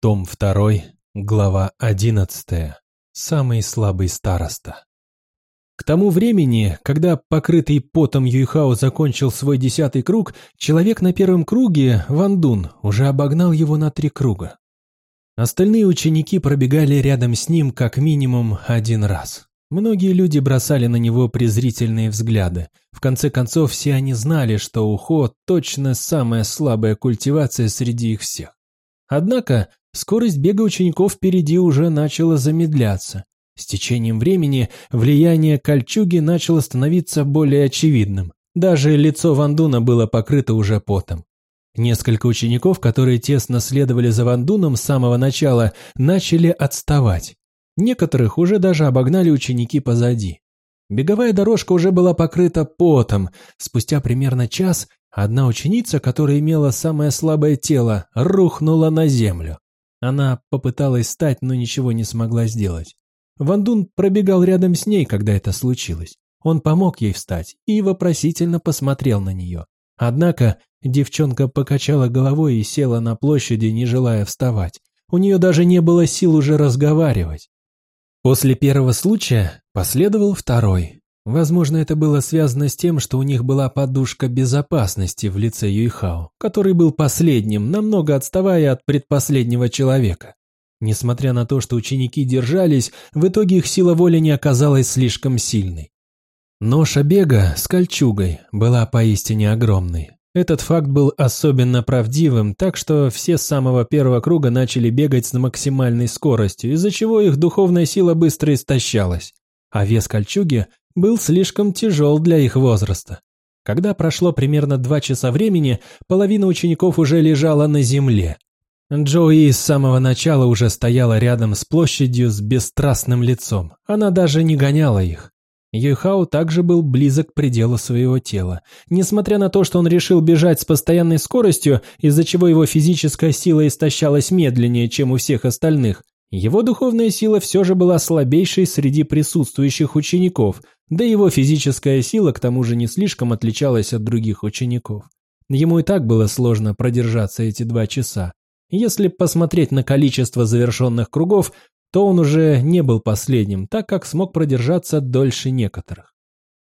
Том 2, глава 11. Самый слабый староста. К тому времени, когда покрытый потом Юйхао закончил свой десятый круг, человек на первом круге, Ван Дун, уже обогнал его на три круга. Остальные ученики пробегали рядом с ним как минимум один раз. Многие люди бросали на него презрительные взгляды. В конце концов, все они знали, что ухо точно самая слабая культивация среди их всех. Однако скорость бега учеников впереди уже начала замедляться. С течением времени влияние кольчуги начало становиться более очевидным. Даже лицо Вандуна было покрыто уже потом. Несколько учеников, которые тесно следовали за Вандуном с самого начала, начали отставать. Некоторых уже даже обогнали ученики позади. Беговая дорожка уже была покрыта потом. Спустя примерно час одна ученица, которая имела самое слабое тело, рухнула на землю. Она попыталась встать, но ничего не смогла сделать. Вандун пробегал рядом с ней, когда это случилось. Он помог ей встать и вопросительно посмотрел на нее. Однако девчонка покачала головой и села на площади, не желая вставать. У нее даже не было сил уже разговаривать. После первого случая последовал второй. Возможно, это было связано с тем, что у них была подушка безопасности в лице Юйхао, который был последним, намного отставая от предпоследнего человека. Несмотря на то, что ученики держались, в итоге их сила воли не оказалась слишком сильной. Ноша бега с кольчугой была поистине огромной. Этот факт был особенно правдивым, так что все с самого первого круга начали бегать с максимальной скоростью, из-за чего их духовная сила быстро истощалась, а вес кольчуги был слишком тяжел для их возраста. Когда прошло примерно два часа времени, половина учеников уже лежала на земле. Джои с самого начала уже стояла рядом с площадью с бесстрастным лицом. Она даже не гоняла их. Юйхао также был близок к пределу своего тела. Несмотря на то, что он решил бежать с постоянной скоростью, из-за чего его физическая сила истощалась медленнее, чем у всех остальных, его духовная сила все же была слабейшей среди присутствующих учеников, да его физическая сила к тому же не слишком отличалась от других учеников. Ему и так было сложно продержаться эти два часа. Если посмотреть на количество завершенных кругов, то он уже не был последним, так как смог продержаться дольше некоторых.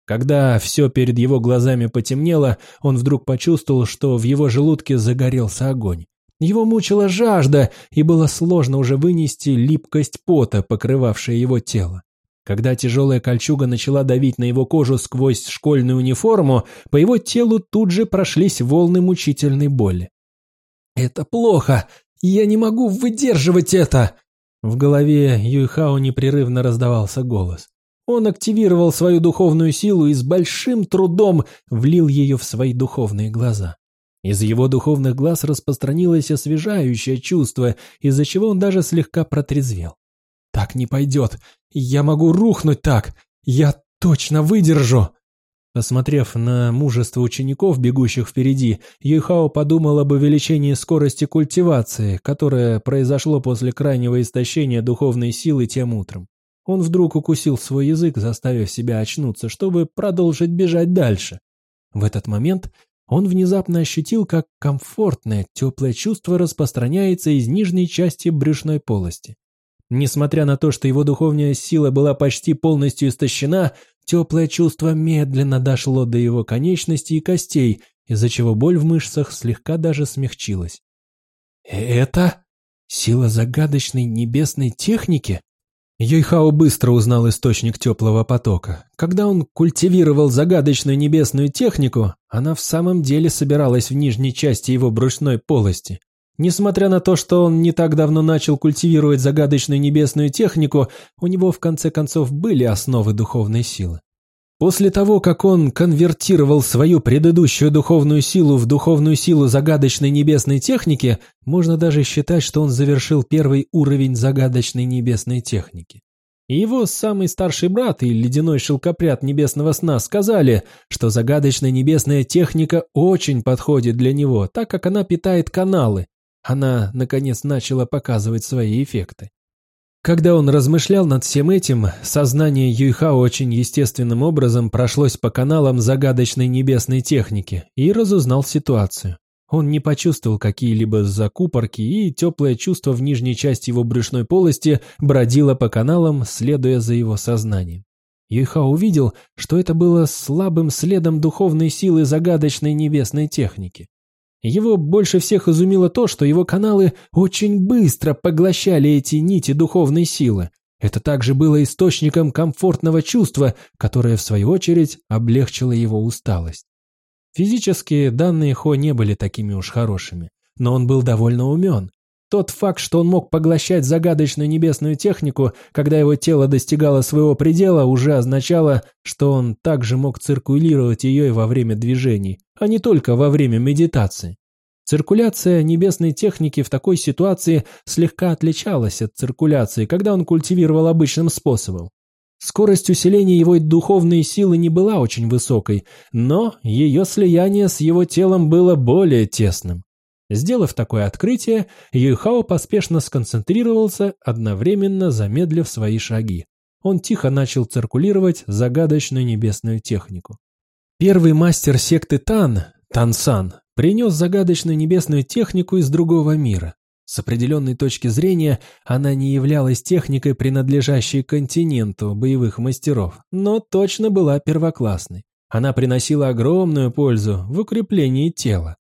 Когда все перед его глазами потемнело, он вдруг почувствовал, что в его желудке загорелся огонь. Его мучила жажда, и было сложно уже вынести липкость пота, покрывавшая его тело. Когда тяжелая кольчуга начала давить на его кожу сквозь школьную униформу, по его телу тут же прошлись волны мучительной боли. «Это плохо! Я не могу выдерживать это!» В голове Юйхао непрерывно раздавался голос. Он активировал свою духовную силу и с большим трудом влил ее в свои духовные глаза. Из его духовных глаз распространилось освежающее чувство, из-за чего он даже слегка протрезвел. «Так не пойдет! Я могу рухнуть так! Я точно выдержу!» Посмотрев на мужество учеников, бегущих впереди, Юйхао подумал об увеличении скорости культивации, которое произошло после крайнего истощения духовной силы тем утром. Он вдруг укусил свой язык, заставив себя очнуться, чтобы продолжить бежать дальше. В этот момент он внезапно ощутил, как комфортное, теплое чувство распространяется из нижней части брюшной полости. Несмотря на то, что его духовная сила была почти полностью истощена, Теплое чувство медленно дошло до его конечностей и костей, из-за чего боль в мышцах слегка даже смягчилась. «Это сила загадочной небесной техники?» Юйхао быстро узнал источник теплого потока. Когда он культивировал загадочную небесную технику, она в самом деле собиралась в нижней части его брюшной полости. Несмотря на то, что он не так давно начал культивировать загадочную небесную технику, у него в конце концов были основы духовной силы. После того, как он конвертировал свою предыдущую духовную силу в духовную силу загадочной небесной техники, можно даже считать, что он завершил первый уровень загадочной небесной техники. Его самый старший брат и ледяной шелкопряд небесного сна сказали, что загадочная небесная техника очень подходит для него, так как она питает каналы, она, наконец, начала показывать свои эффекты. Когда он размышлял над всем этим, сознание Юйха очень естественным образом прошлось по каналам загадочной небесной техники и разузнал ситуацию. Он не почувствовал какие-либо закупорки, и теплое чувство в нижней части его брюшной полости бродило по каналам, следуя за его сознанием. Юйха увидел, что это было слабым следом духовной силы загадочной небесной техники. Его больше всех изумило то, что его каналы очень быстро поглощали эти нити духовной силы. Это также было источником комфортного чувства, которое, в свою очередь, облегчило его усталость. Физические данные Хо не были такими уж хорошими, но он был довольно умен. Тот факт, что он мог поглощать загадочную небесную технику, когда его тело достигало своего предела, уже означало, что он также мог циркулировать ее и во время движений, а не только во время медитации. Циркуляция небесной техники в такой ситуации слегка отличалась от циркуляции, когда он культивировал обычным способом. Скорость усиления его духовной силы не была очень высокой, но ее слияние с его телом было более тесным. Сделав такое открытие, Юйхао поспешно сконцентрировался, одновременно замедлив свои шаги. Он тихо начал циркулировать загадочную небесную технику. Первый мастер секты Тан, Тансан, принес загадочную небесную технику из другого мира. С определенной точки зрения она не являлась техникой, принадлежащей континенту боевых мастеров, но точно была первоклассной. Она приносила огромную пользу в укреплении тела.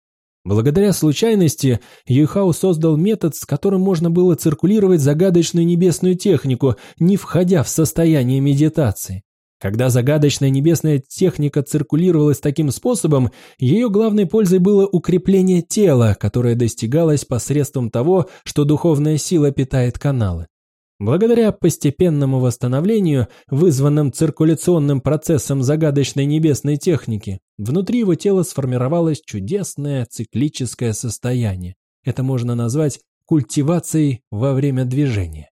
Благодаря случайности Юйхау создал метод, с которым можно было циркулировать загадочную небесную технику, не входя в состояние медитации. Когда загадочная небесная техника циркулировалась таким способом, ее главной пользой было укрепление тела, которое достигалось посредством того, что духовная сила питает каналы. Благодаря постепенному восстановлению, вызванным циркуляционным процессом загадочной небесной техники, внутри его тела сформировалось чудесное циклическое состояние. Это можно назвать культивацией во время движения.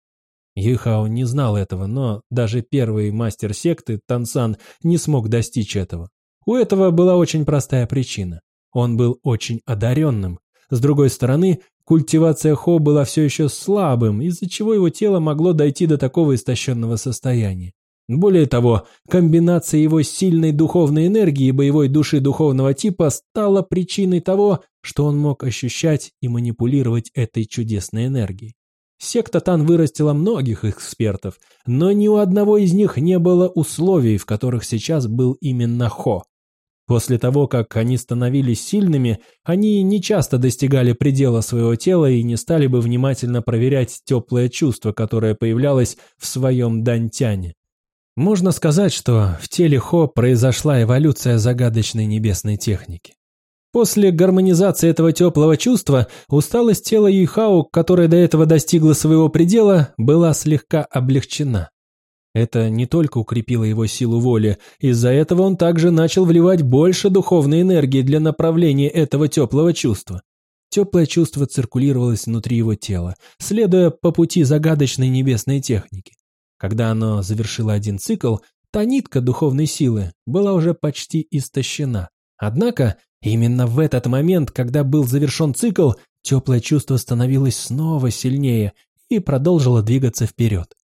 Юйхао не знал этого, но даже первый мастер секты, Тансан, не смог достичь этого. У этого была очень простая причина. Он был очень одаренным. С другой стороны, культивация Хо была все еще слабым, из-за чего его тело могло дойти до такого истощенного состояния. Более того, комбинация его сильной духовной энергии и боевой души духовного типа стала причиной того, что он мог ощущать и манипулировать этой чудесной энергией. Секта Тан вырастила многих экспертов, но ни у одного из них не было условий, в которых сейчас был именно Хо. После того, как они становились сильными, они не часто достигали предела своего тела и не стали бы внимательно проверять теплое чувство, которое появлялось в своем дантяне. Можно сказать, что в теле Хо произошла эволюция загадочной небесной техники. После гармонизации этого теплого чувства усталость тела Юйхао, которая до этого достигла своего предела, была слегка облегчена. Это не только укрепило его силу воли, из-за этого он также начал вливать больше духовной энергии для направления этого теплого чувства. Теплое чувство циркулировалось внутри его тела, следуя по пути загадочной небесной техники. Когда оно завершило один цикл, та нитка духовной силы была уже почти истощена. Однако Именно в этот момент, когда был завершен цикл, теплое чувство становилось снова сильнее и продолжило двигаться вперед.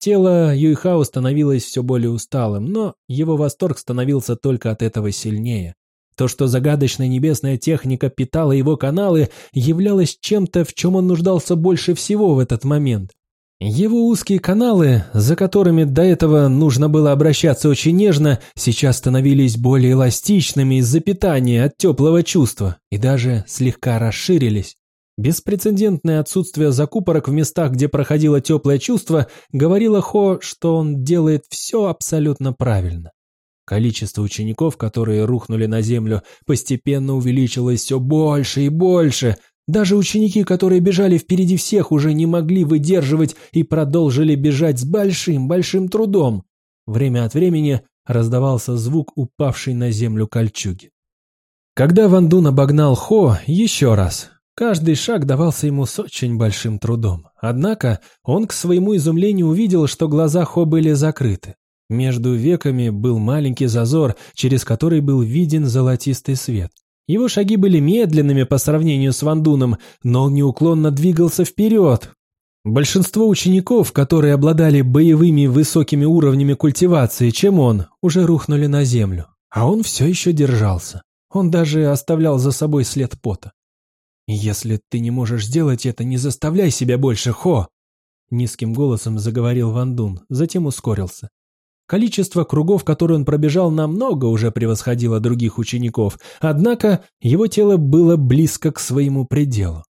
Тело Юйхао становилось все более усталым, но его восторг становился только от этого сильнее. То, что загадочная небесная техника питала его каналы, являлось чем-то, в чем он нуждался больше всего в этот момент. Его узкие каналы, за которыми до этого нужно было обращаться очень нежно, сейчас становились более эластичными из-за питания от теплого чувства и даже слегка расширились. Беспрецедентное отсутствие закупорок в местах, где проходило теплое чувство, говорило Хо, что он делает все абсолютно правильно. Количество учеников, которые рухнули на землю, постепенно увеличилось все больше и больше – даже ученики, которые бежали впереди всех, уже не могли выдерживать и продолжили бежать с большим-большим трудом. Время от времени раздавался звук упавшей на землю кольчуги. Когда Ван Дун обогнал Хо еще раз, каждый шаг давался ему с очень большим трудом. Однако он к своему изумлению увидел, что глаза Хо были закрыты. Между веками был маленький зазор, через который был виден золотистый свет. Его шаги были медленными по сравнению с Вандуном, но он неуклонно двигался вперед. Большинство учеников, которые обладали боевыми высокими уровнями культивации, чем он, уже рухнули на землю. А он все еще держался. Он даже оставлял за собой след пота. «Если ты не можешь сделать это, не заставляй себя больше, Хо!» Низким голосом заговорил Ван Дун, затем ускорился. Количество кругов, которые он пробежал, намного уже превосходило других учеников, однако его тело было близко к своему пределу.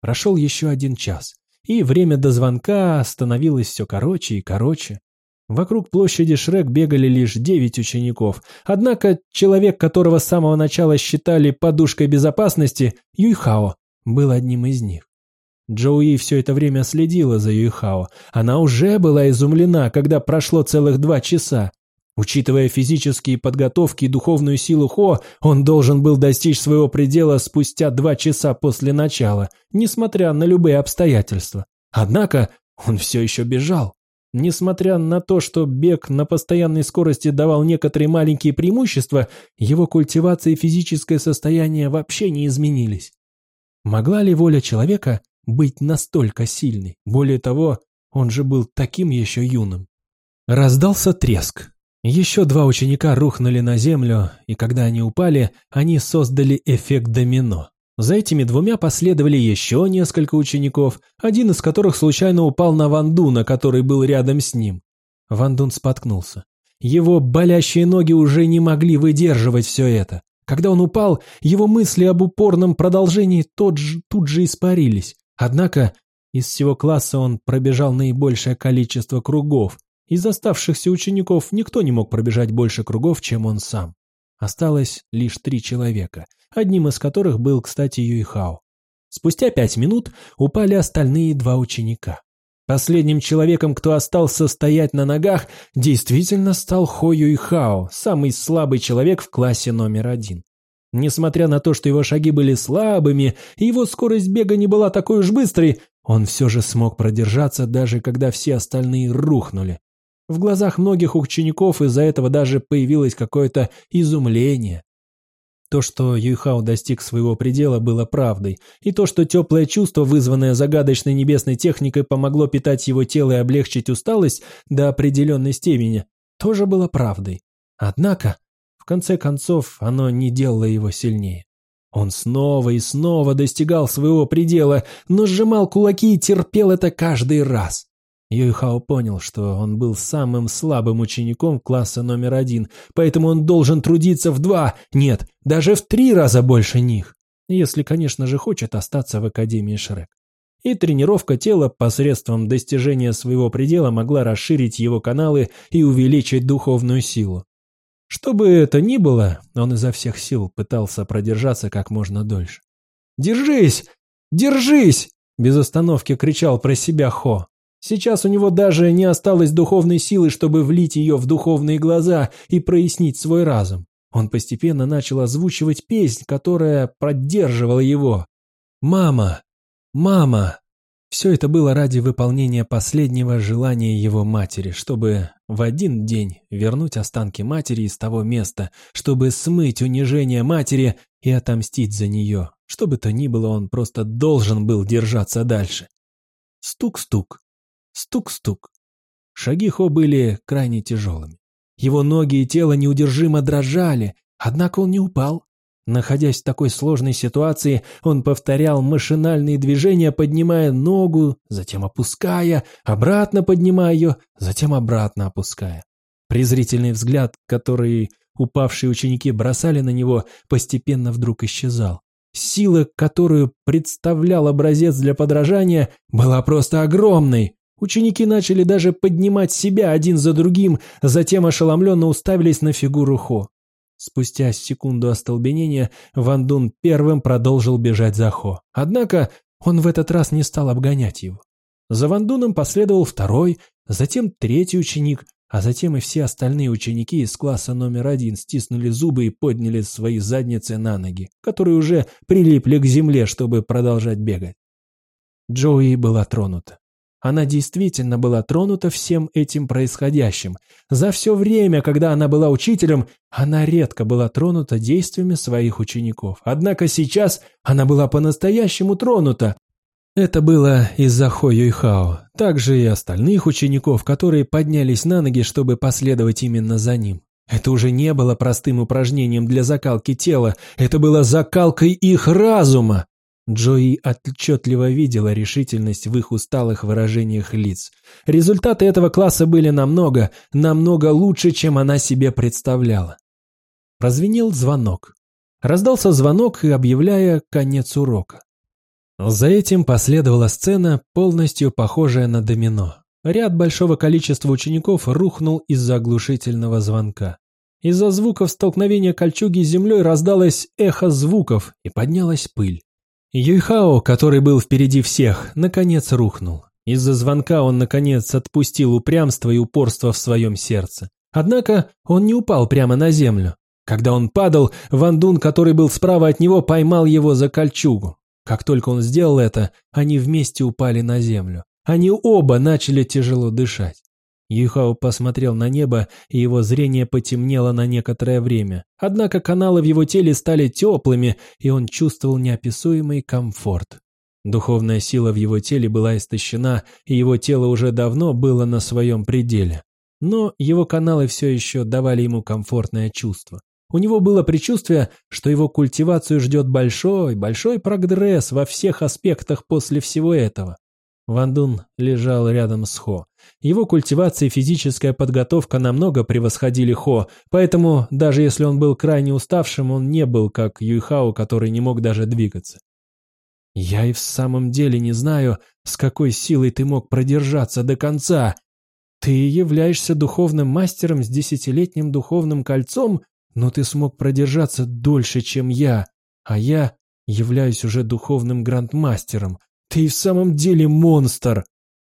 Прошел еще один час, и время до звонка становилось все короче и короче. Вокруг площади Шрек бегали лишь девять учеников, однако человек, которого с самого начала считали подушкой безопасности, Юйхао, был одним из них. Джоуи все это время следила за Юйхао. Она уже была изумлена, когда прошло целых два часа. Учитывая физические подготовки и духовную силу Хо, он должен был достичь своего предела спустя два часа после начала, несмотря на любые обстоятельства. Однако он все еще бежал. Несмотря на то, что бег на постоянной скорости давал некоторые маленькие преимущества, его культивация и физическое состояние вообще не изменились. Могла ли воля человека быть настолько сильной? Более того, он же был таким еще юным. Раздался треск. Еще два ученика рухнули на землю, и когда они упали, они создали эффект домино. За этими двумя последовали еще несколько учеников, один из которых случайно упал на Вандуна, который был рядом с ним. Вандун споткнулся. Его болящие ноги уже не могли выдерживать все это. Когда он упал, его мысли об упорном продолжении тот же, тут же испарились. Однако из всего класса он пробежал наибольшее количество кругов. Из оставшихся учеников никто не мог пробежать больше кругов, чем он сам. Осталось лишь три человека, одним из которых был, кстати, Юйхао. Спустя пять минут упали остальные два ученика. Последним человеком, кто остался стоять на ногах, действительно стал Хо Юйхао, самый слабый человек в классе номер один. Несмотря на то, что его шаги были слабыми, и его скорость бега не была такой уж быстрой, он все же смог продержаться, даже когда все остальные рухнули. В глазах многих учеников из-за этого даже появилось какое-то изумление. То, что Юйхао достиг своего предела, было правдой, и то, что теплое чувство, вызванное загадочной небесной техникой, помогло питать его тело и облегчить усталость до определенной степени, тоже было правдой. Однако конце концов, оно не делало его сильнее. Он снова и снова достигал своего предела, но сжимал кулаки и терпел это каждый раз. Юйхао понял, что он был самым слабым учеником класса номер один, поэтому он должен трудиться в два, нет, даже в три раза больше них, если, конечно же, хочет остаться в Академии Шрек. И тренировка тела посредством достижения своего предела могла расширить его каналы и увеличить духовную силу. Что бы это ни было, он изо всех сил пытался продержаться как можно дольше. «Держись! Держись!» – без остановки кричал про себя Хо. Сейчас у него даже не осталось духовной силы, чтобы влить ее в духовные глаза и прояснить свой разум. Он постепенно начал озвучивать песнь, которая поддерживала его. «Мама! Мама!» Все это было ради выполнения последнего желания его матери, чтобы в один день вернуть останки матери из того места, чтобы смыть унижение матери и отомстить за нее. Что бы то ни было, он просто должен был держаться дальше. Стук-стук, стук-стук. Шаги Хо были крайне тяжелыми. Его ноги и тело неудержимо дрожали, однако он не упал. Находясь в такой сложной ситуации, он повторял машинальные движения, поднимая ногу, затем опуская, обратно поднимая ее, затем обратно опуская. Презрительный взгляд, который упавшие ученики бросали на него, постепенно вдруг исчезал. Сила, которую представлял образец для подражания, была просто огромной. Ученики начали даже поднимать себя один за другим, затем ошеломленно уставились на фигуру Хо. Спустя секунду остолбенения Ван Дун первым продолжил бежать за Хо. Однако он в этот раз не стал обгонять его. За Ван Дуном последовал второй, затем третий ученик, а затем и все остальные ученики из класса номер один стиснули зубы и подняли свои задницы на ноги, которые уже прилипли к земле, чтобы продолжать бегать. Джоуи была тронута. Она действительно была тронута всем этим происходящим. За все время, когда она была учителем, она редко была тронута действиями своих учеников. Однако сейчас она была по-настоящему тронута. Это было из-за Хо Юйхао, также и остальных учеников, которые поднялись на ноги, чтобы последовать именно за ним. Это уже не было простым упражнением для закалки тела, это было закалкой их разума. Джои отчетливо видела решительность в их усталых выражениях лиц. Результаты этого класса были намного, намного лучше, чем она себе представляла. Прозвенел звонок. Раздался звонок, и объявляя конец урока. За этим последовала сцена, полностью похожая на домино. Ряд большого количества учеников рухнул из-за оглушительного звонка. Из-за звуков столкновения кольчуги с землей раздалось эхо звуков и поднялась пыль. Юйхао, который был впереди всех, наконец рухнул. Из-за звонка он, наконец, отпустил упрямство и упорство в своем сердце. Однако он не упал прямо на землю. Когда он падал, Ван Дун, который был справа от него, поймал его за кольчугу. Как только он сделал это, они вместе упали на землю. Они оба начали тяжело дышать. Юхао посмотрел на небо, и его зрение потемнело на некоторое время. Однако каналы в его теле стали теплыми, и он чувствовал неописуемый комфорт. Духовная сила в его теле была истощена, и его тело уже давно было на своем пределе. Но его каналы все еще давали ему комфортное чувство. У него было предчувствие, что его культивацию ждет большой, большой прогресс во всех аспектах после всего этого. Ван Дун лежал рядом с Хо. Его культивация и физическая подготовка намного превосходили Хо, поэтому даже если он был крайне уставшим, он не был как Юйхао, который не мог даже двигаться. «Я и в самом деле не знаю, с какой силой ты мог продержаться до конца. Ты являешься духовным мастером с десятилетним духовным кольцом, но ты смог продержаться дольше, чем я, а я являюсь уже духовным грандмастером. Ты и в самом деле монстр!»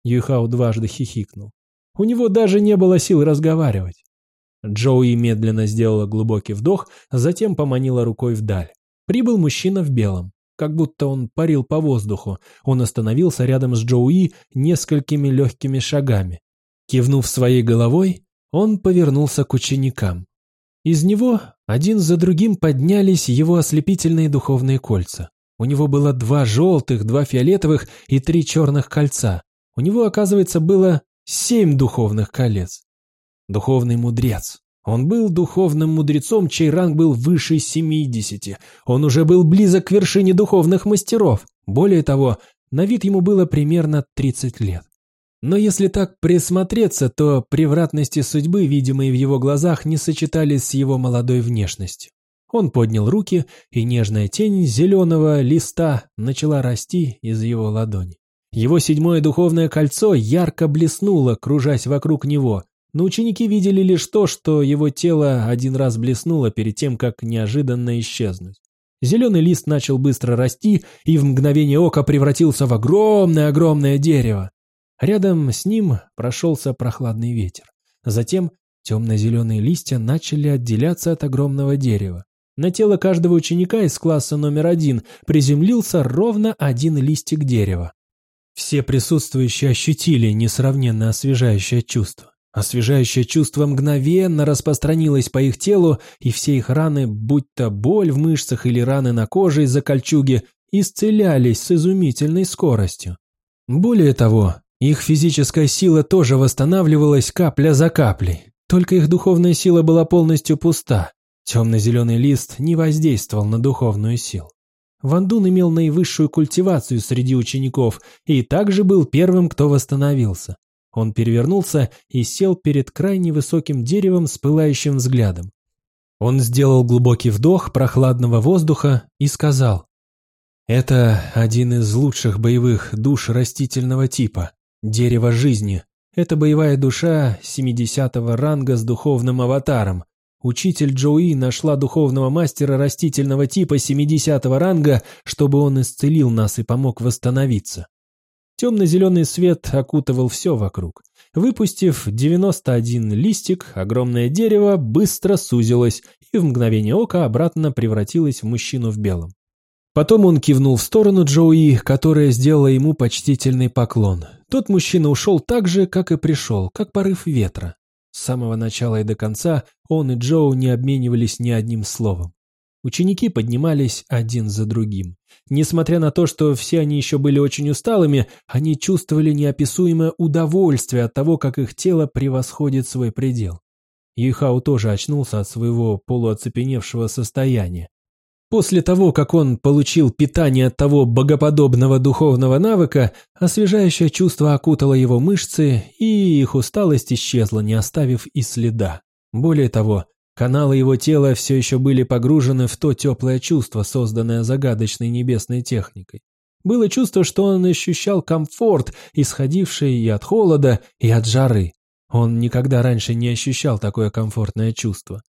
Юхау дважды хихикнул. У него даже не было сил разговаривать. Джоуи медленно сделала глубокий вдох, затем поманила рукой вдаль. Прибыл мужчина в белом, как будто он парил по воздуху. Он остановился рядом с Джоуи несколькими легкими шагами. Кивнув своей головой, он повернулся к ученикам. Из него один за другим поднялись его ослепительные духовные кольца. У него было два желтых, два фиолетовых и три черных кольца. У него, оказывается, было семь духовных колец. Духовный мудрец. Он был духовным мудрецом, чей ранг был выше 70. Он уже был близок к вершине духовных мастеров. Более того, на вид ему было примерно 30 лет. Но если так присмотреться, то превратности судьбы, видимые в его глазах, не сочетались с его молодой внешностью. Он поднял руки, и нежная тень зеленого листа начала расти из его ладони. Его седьмое духовное кольцо ярко блеснуло, кружась вокруг него, но ученики видели лишь то, что его тело один раз блеснуло перед тем, как неожиданно исчезнуть. Зеленый лист начал быстро расти и в мгновение ока превратился в огромное-огромное дерево. Рядом с ним прошелся прохладный ветер. Затем темно-зеленые листья начали отделяться от огромного дерева. На тело каждого ученика из класса номер один приземлился ровно один листик дерева. Все присутствующие ощутили несравненно освежающее чувство. Освежающее чувство мгновенно распространилось по их телу, и все их раны, будь то боль в мышцах или раны на коже из-за кольчуги, исцелялись с изумительной скоростью. Более того, их физическая сила тоже восстанавливалась капля за каплей, только их духовная сила была полностью пуста. Темно-зеленый лист не воздействовал на духовную силу. Ван Дун имел наивысшую культивацию среди учеников и также был первым, кто восстановился. Он перевернулся и сел перед крайне высоким деревом с пылающим взглядом. Он сделал глубокий вдох прохладного воздуха и сказал, «Это один из лучших боевых душ растительного типа. Дерево жизни – это боевая душа 70-го ранга с духовным аватаром. Учитель Джоуи нашла духовного мастера растительного типа 70-го ранга, чтобы он исцелил нас и помог восстановиться. Темно-зеленый свет окутывал все вокруг. Выпустив 91 листик, огромное дерево быстро сузилось и в мгновение ока обратно превратилось в мужчину в белом. Потом он кивнул в сторону Джоуи, которая сделала ему почтительный поклон. Тот мужчина ушел так же, как и пришел, как порыв ветра. С самого начала и до конца он и Джоу не обменивались ни одним словом. Ученики поднимались один за другим. Несмотря на то, что все они еще были очень усталыми, они чувствовали неописуемое удовольствие от того, как их тело превосходит свой предел. Юйхао тоже очнулся от своего полуоцепеневшего состояния. После того, как он получил питание от того богоподобного духовного навыка, освежающее чувство окутало его мышцы, и их усталость исчезла, не оставив и следа. Более того, каналы его тела все еще были погружены в то теплое чувство, созданное загадочной небесной техникой. Было чувство, что он ощущал комфорт, исходивший и от холода, и от жары. Он никогда раньше не ощущал такое комфортное чувство.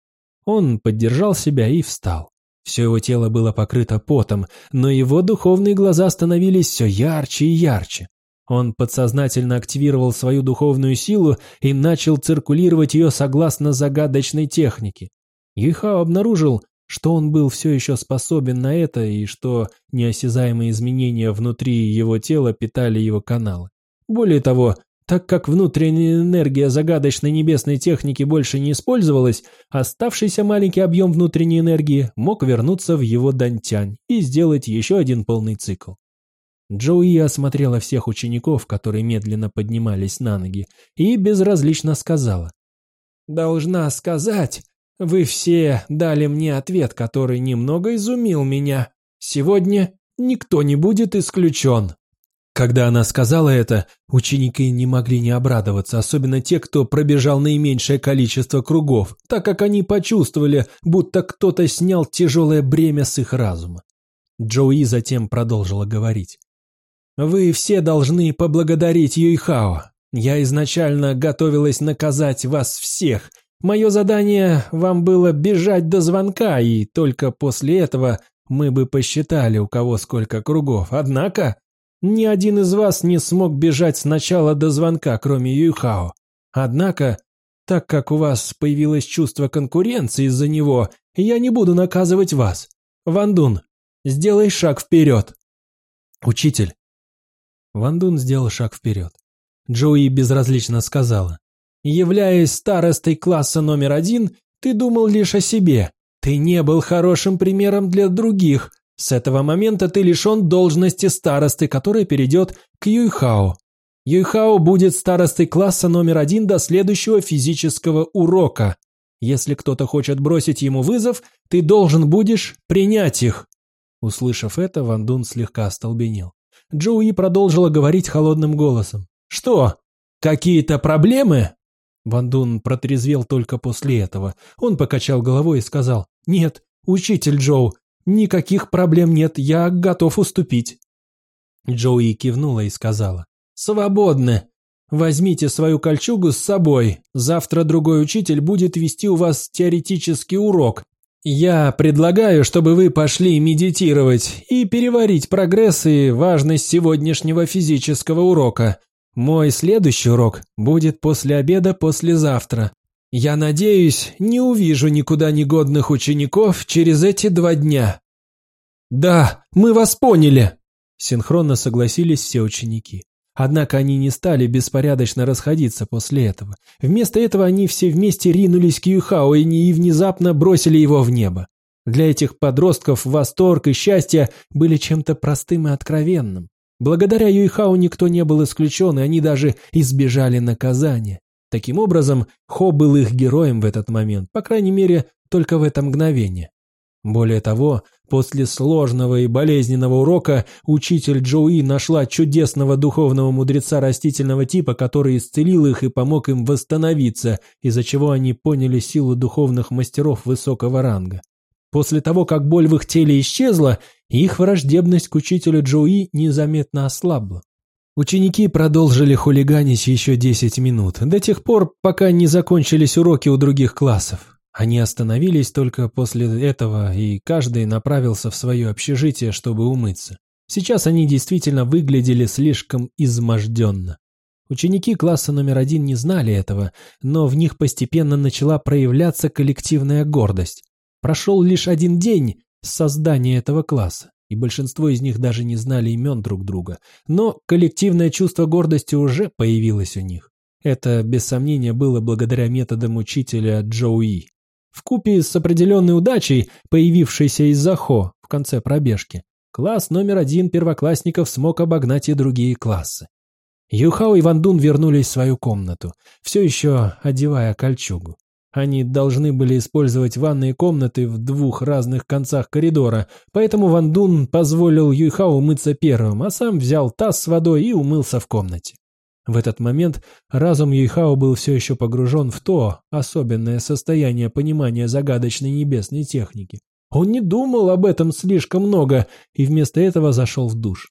Он поддержал себя и встал. Все его тело было покрыто потом, но его духовные глаза становились все ярче и ярче. Он подсознательно активировал свою духовную силу и начал циркулировать ее согласно загадочной технике. Юйхао обнаружил, что он был все еще способен на это и что неосязаемые изменения внутри его тела питали его каналы. Более того, так как внутренняя энергия загадочной небесной техники больше не использовалась, оставшийся маленький объем внутренней энергии мог вернуться в его дантянь и сделать еще один полный цикл. Джоуи осмотрела всех учеников, которые медленно поднимались на ноги, и безразлично сказала. «Должна сказать, вы все дали мне ответ, который немного изумил меня. Сегодня никто не будет исключен». Когда она сказала это, ученики не могли не обрадоваться, особенно те, кто пробежал наименьшее количество кругов, так как они почувствовали, будто кто-то снял тяжелое бремя с их разума. Джоуи затем продолжила говорить. «Вы все должны поблагодарить Юйхао. Я изначально готовилась наказать вас всех. Мое задание вам было бежать до звонка, и только после этого мы бы посчитали, у кого сколько кругов. Однако ни один из вас не смог бежать сначала до звонка, кроме Юйхао. Однако, так как у вас появилось чувство конкуренции из-за него, я не буду наказывать вас. Вандун, сделай шаг вперед. Учитель. Вандун сделал шаг вперед. Джоуи безразлично сказала. Являясь старостой класса номер один, ты думал лишь о себе. Ты не был хорошим примером для других, с этого момента ты лишен должности старосты, которая перейдет к Юйхао. Юйхао будет старостой класса номер один до следующего физического урока. Если кто-то хочет бросить ему вызов, ты должен будешь принять их. Услышав это, Ван Дун слегка остолбенел. Джоуи продолжила говорить холодным голосом. «Что? Какие-то проблемы?» Ван Дун протрезвел только после этого. Он покачал головой и сказал, «Нет, учитель Джоу, «Никаких проблем нет, я готов уступить». Джоуи кивнула и сказала. «Свободны. Возьмите свою кольчугу с собой. Завтра другой учитель будет вести у вас теоретический урок. Я предлагаю, чтобы вы пошли медитировать и переварить прогресс и важность сегодняшнего физического урока. Мой следующий урок будет после обеда послезавтра. Я надеюсь, не увижу никуда негодных учеников через эти два дня. Да, мы вас поняли. Синхронно согласились все ученики. Однако они не стали беспорядочно расходиться после этого. Вместо этого они все вместе ринулись к Юхао и внезапно бросили его в небо. Для этих подростков восторг и счастье были чем-то простым и откровенным. Благодаря Юйхао никто не был исключен, и они даже избежали наказания. Таким образом, Хо был их героем в этот момент, по крайней мере, только в это мгновение. Более того, после сложного и болезненного урока учитель Джоуи нашла чудесного духовного мудреца растительного типа, который исцелил их и помог им восстановиться, из-за чего они поняли силу духовных мастеров высокого ранга. После того, как боль в их теле исчезла, их враждебность к учителю Джоуи незаметно ослабла. Ученики продолжили хулиганить еще 10 минут, до тех пор, пока не закончились уроки у других классов. Они остановились только после этого, и каждый направился в свое общежитие, чтобы умыться. Сейчас они действительно выглядели слишком изможденно. Ученики класса номер один не знали этого, но в них постепенно начала проявляться коллективная гордость. Прошел лишь один день с создания этого класса и большинство из них даже не знали имен друг друга, но коллективное чувство гордости уже появилось у них. Это, без сомнения, было благодаря методам учителя Джоуи. Вкупе с определенной удачей, появившейся из-за Хо в конце пробежки, класс номер один первоклассников смог обогнать и другие классы. Юхао и Ван Дун вернулись в свою комнату, все еще одевая кольчугу. Они должны были использовать ванные комнаты в двух разных концах коридора, поэтому Ван Дун позволил Юйхао умыться первым, а сам взял таз с водой и умылся в комнате. В этот момент разум Юйхао был все еще погружен в то особенное состояние понимания загадочной небесной техники. Он не думал об этом слишком много и вместо этого зашел в душ.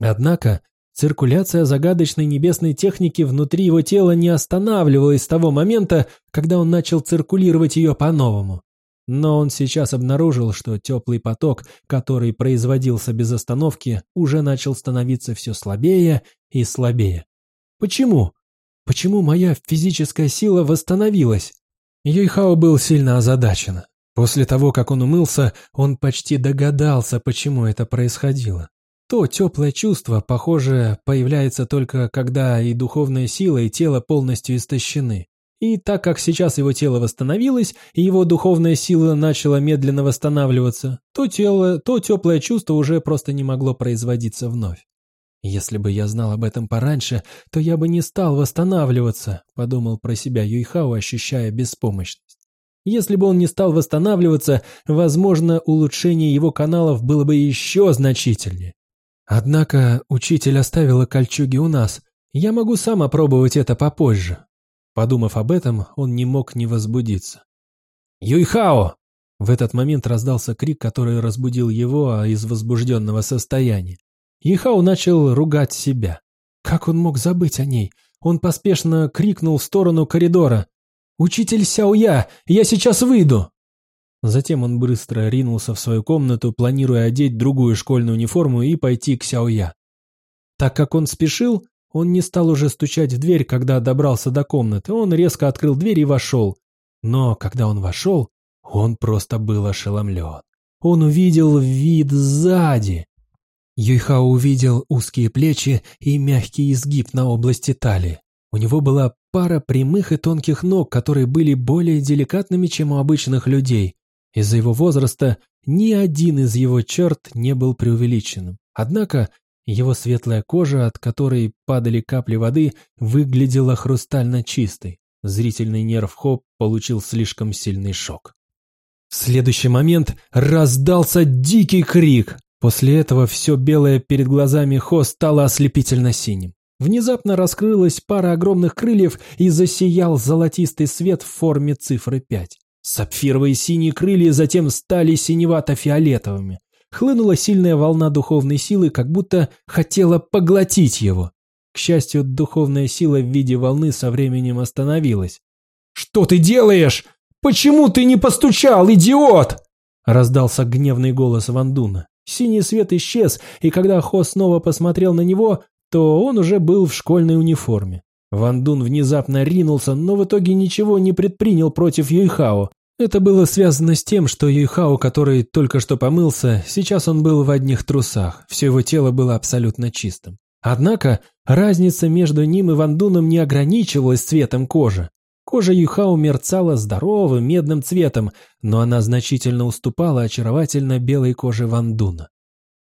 Однако Циркуляция загадочной небесной техники внутри его тела не останавливалась с того момента, когда он начал циркулировать ее по-новому. Но он сейчас обнаружил, что теплый поток, который производился без остановки, уже начал становиться все слабее и слабее. Почему? Почему моя физическая сила восстановилась? Юйхао был сильно озадачен. После того, как он умылся, он почти догадался, почему это происходило. То теплое чувство, похоже, появляется только когда и духовная сила, и тело полностью истощены. И так как сейчас его тело восстановилось, и его духовная сила начала медленно восстанавливаться, то тело, то теплое чувство уже просто не могло производиться вновь. «Если бы я знал об этом пораньше, то я бы не стал восстанавливаться», – подумал про себя Юйхао, ощущая беспомощность. Если бы он не стал восстанавливаться, возможно, улучшение его каналов было бы еще значительнее. Однако учитель оставила кольчуги у нас. Я могу сам опробовать это попозже. Подумав об этом, он не мог не возбудиться. «Юйхао!» В этот момент раздался крик, который разбудил его из возбужденного состояния. Юйхао начал ругать себя. Как он мог забыть о ней? Он поспешно крикнул в сторону коридора. «Учитель Сяоя, я сейчас выйду!» Затем он быстро ринулся в свою комнату, планируя одеть другую школьную униформу и пойти к Сяоя. Так как он спешил, он не стал уже стучать в дверь, когда добрался до комнаты. Он резко открыл дверь и вошел. Но когда он вошел, он просто был ошеломлен. Он увидел вид сзади. Юйхао увидел узкие плечи и мягкий изгиб на области талии. У него была пара прямых и тонких ног, которые были более деликатными, чем у обычных людей. Из-за его возраста ни один из его черт не был преувеличенным. Однако его светлая кожа, от которой падали капли воды, выглядела хрустально чистой. Зрительный нерв Хоп получил слишком сильный шок. В следующий момент раздался дикий крик. После этого все белое перед глазами Хо стало ослепительно синим. Внезапно раскрылась пара огромных крыльев и засиял золотистый свет в форме цифры 5. Сапфировые синие крылья затем стали синевато-фиолетовыми. Хлынула сильная волна духовной силы, как будто хотела поглотить его. К счастью, духовная сила в виде волны со временем остановилась. «Что ты делаешь? Почему ты не постучал, идиот?» Раздался гневный голос Вандуна. Синий свет исчез, и когда Хо снова посмотрел на него, то он уже был в школьной униформе. Ван Дун внезапно ринулся, но в итоге ничего не предпринял против Юйхао. Это было связано с тем, что Юйхао, который только что помылся, сейчас он был в одних трусах, все его тело было абсолютно чистым. Однако разница между ним и Ван Дуном не ограничивалась цветом кожи. Кожа Юйхао мерцала здоровым медным цветом, но она значительно уступала очаровательно белой коже Ван Дуна.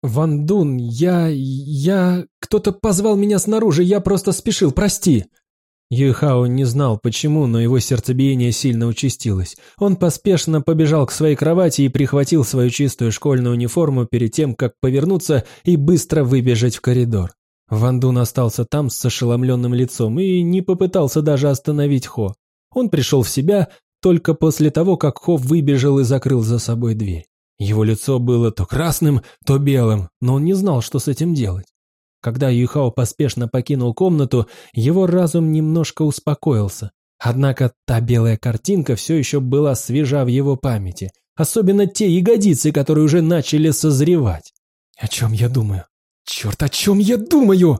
«Ван Дун, я... я... Кто-то позвал меня снаружи, я просто спешил, прости!» Юйхао не знал почему, но его сердцебиение сильно участилось. Он поспешно побежал к своей кровати и прихватил свою чистую школьную униформу перед тем, как повернуться и быстро выбежать в коридор. Ван Дун остался там с ошеломленным лицом и не попытался даже остановить Хо. Он пришел в себя только после того, как Хо выбежал и закрыл за собой дверь. Его лицо было то красным, то белым, но он не знал, что с этим делать. Когда Юхао поспешно покинул комнату, его разум немножко успокоился. Однако та белая картинка все еще была свежа в его памяти, особенно те ягодицы, которые уже начали созревать. «О чем я думаю? Черт, о чем я думаю?»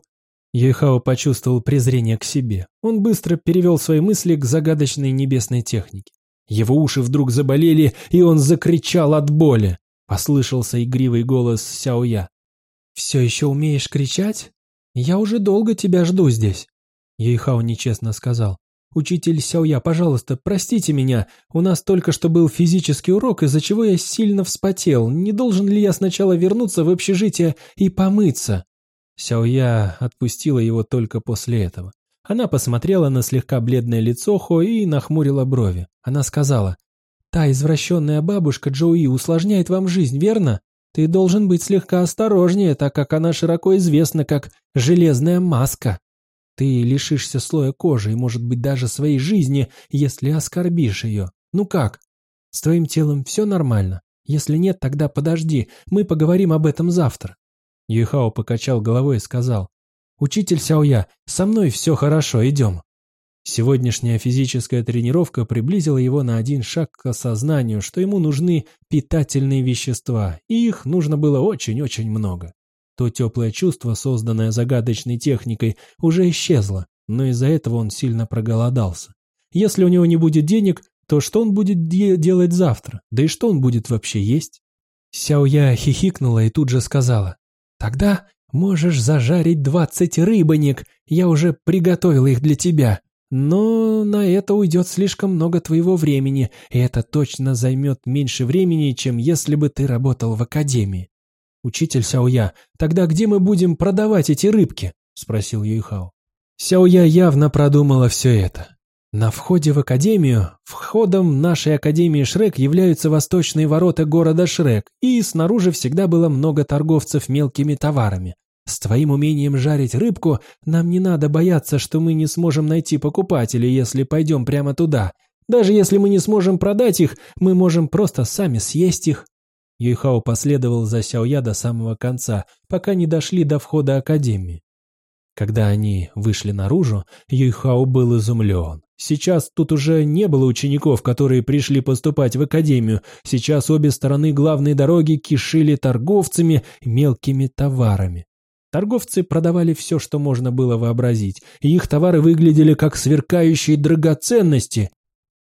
Юхао почувствовал презрение к себе. Он быстро перевел свои мысли к загадочной небесной технике. Его уши вдруг заболели, и он закричал от боли. Послышался игривый голос Сяоя. «Все еще умеешь кричать? Я уже долго тебя жду здесь», — Ейхао нечестно сказал. «Учитель Сяоя, пожалуйста, простите меня. У нас только что был физический урок, из-за чего я сильно вспотел. Не должен ли я сначала вернуться в общежитие и помыться?» Сяоя отпустила его только после этого. Она посмотрела на слегка бледное лицо Хо и нахмурила брови. Она сказала, «Та извращенная бабушка Джоуи усложняет вам жизнь, верно? Ты должен быть слегка осторожнее, так как она широко известна как «железная маска». Ты лишишься слоя кожи и, может быть, даже своей жизни, если оскорбишь ее. Ну как? С твоим телом все нормально? Если нет, тогда подожди, мы поговорим об этом завтра. Юйхао покачал головой и сказал, «Учитель Сяоя, со мной все хорошо, идем». Сегодняшняя физическая тренировка приблизила его на один шаг к осознанию, что ему нужны питательные вещества, и их нужно было очень-очень много. То теплое чувство, созданное загадочной техникой, уже исчезло, но из-за этого он сильно проголодался. Если у него не будет денег, то что он будет де делать завтра? Да и что он будет вообще есть? Сяоя хихикнула и тут же сказала. «Тогда можешь зажарить двадцать рыбонек, я уже приготовила их для тебя. Но на это уйдет слишком много твоего времени, и это точно займет меньше времени, чем если бы ты работал в академии. «Учитель Сяоя, тогда где мы будем продавать эти рыбки?» – спросил Юйхао. Сяоя явно продумала все это. На входе в Академию, входом нашей Академии Шрек являются восточные ворота города Шрек, и снаружи всегда было много торговцев мелкими товарами. С твоим умением жарить рыбку нам не надо бояться, что мы не сможем найти покупателей, если пойдем прямо туда. Даже если мы не сможем продать их, мы можем просто сами съесть их. Юйхао последовал за Сяоя до самого конца, пока не дошли до входа Академии. Когда они вышли наружу, Юйхао был изумлен. Сейчас тут уже не было учеников, которые пришли поступать в академию. Сейчас обе стороны главной дороги кишили торговцами и мелкими товарами. Торговцы продавали все, что можно было вообразить, и их товары выглядели как сверкающие драгоценности.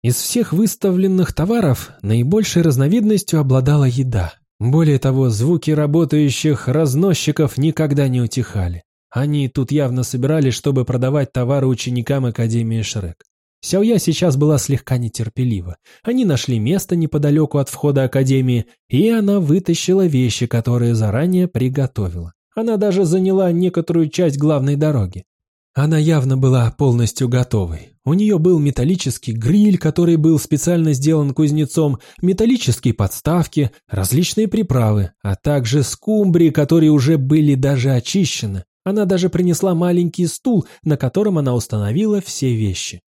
Из всех выставленных товаров наибольшей разновидностью обладала еда. Более того, звуки работающих разносчиков никогда не утихали. Они тут явно собирались, чтобы продавать товары ученикам Академии Шрек. Сяоя сейчас была слегка нетерпелива. Они нашли место неподалеку от входа Академии, и она вытащила вещи, которые заранее приготовила. Она даже заняла некоторую часть главной дороги. Она явно была полностью готовой. У нее был металлический гриль, который был специально сделан кузнецом, металлические подставки, различные приправы, а также скумбрии, которые уже были даже очищены. Она даже принесла маленький стул, на котором она установила все вещи.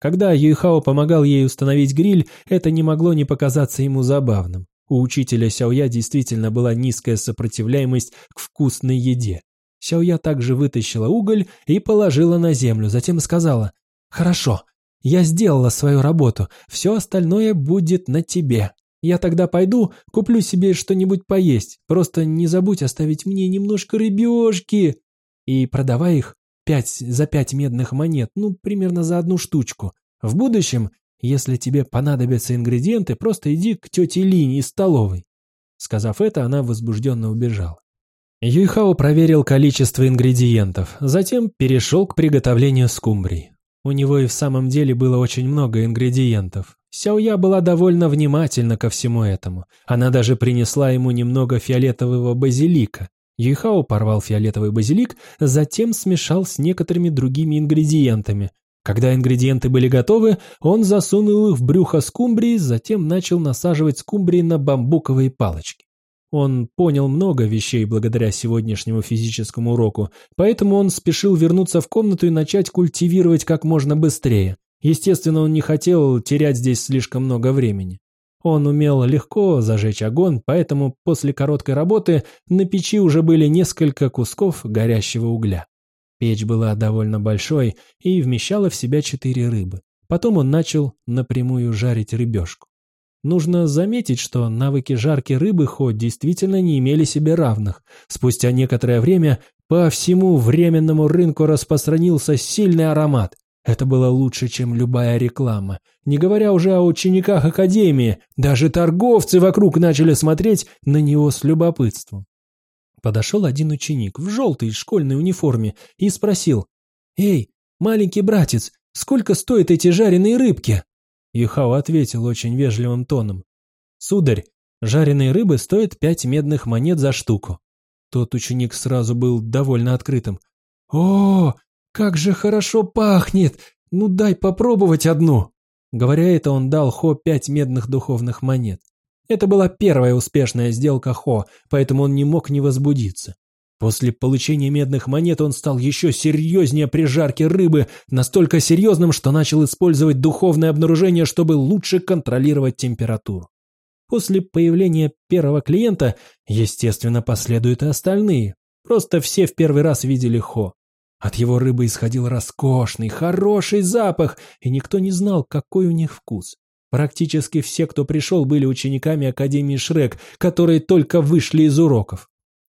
Когда Юйхао помогал ей установить гриль, это не могло не показаться ему забавным. У учителя Сяоя действительно была низкая сопротивляемость к вкусной еде. Сяоя также вытащила уголь и положила на землю, затем сказала «Хорошо, я сделала свою работу, все остальное будет на тебе. Я тогда пойду, куплю себе что-нибудь поесть, просто не забудь оставить мне немножко рыбешки и продавай их пять за пять медных монет, ну, примерно за одну штучку. В будущем, если тебе понадобятся ингредиенты, просто иди к тете Лине из столовой». Сказав это, она возбужденно убежала. Юйхао проверил количество ингредиентов, затем перешел к приготовлению скумбрий. У него и в самом деле было очень много ингредиентов. Сяоя была довольно внимательна ко всему этому. Она даже принесла ему немного фиолетового базилика. Юйхао порвал фиолетовый базилик, затем смешал с некоторыми другими ингредиентами. Когда ингредиенты были готовы, он засунул их в брюхо скумбрии, затем начал насаживать скумбрии на бамбуковые палочки. Он понял много вещей благодаря сегодняшнему физическому уроку, поэтому он спешил вернуться в комнату и начать культивировать как можно быстрее. Естественно, он не хотел терять здесь слишком много времени. Он умел легко зажечь огонь, поэтому после короткой работы на печи уже были несколько кусков горящего угля. Печь была довольно большой и вмещала в себя четыре рыбы. Потом он начал напрямую жарить рыбешку. Нужно заметить, что навыки жарки рыбы Хо действительно не имели себе равных. Спустя некоторое время по всему временному рынку распространился сильный аромат. Это было лучше, чем любая реклама. Не говоря уже о учениках Академии, даже торговцы вокруг начали смотреть на него с любопытством. Подошел один ученик в желтой школьной униформе и спросил, «Эй, маленький братец, сколько стоят эти жареные рыбки?» Юхао ответил очень вежливым тоном, «Сударь, жареные рыбы стоят пять медных монет за штуку». Тот ученик сразу был довольно открытым. «О, «Как же хорошо пахнет! Ну дай попробовать одну!» Говоря это, он дал Хо пять медных духовных монет. Это была первая успешная сделка Хо, поэтому он не мог не возбудиться. После получения медных монет он стал еще серьезнее при жарке рыбы, настолько серьезным, что начал использовать духовное обнаружение, чтобы лучше контролировать температуру. После появления первого клиента, естественно, последуют и остальные. Просто все в первый раз видели Хо. От его рыбы исходил роскошный, хороший запах, и никто не знал, какой у них вкус. Практически все, кто пришел, были учениками Академии Шрек, которые только вышли из уроков.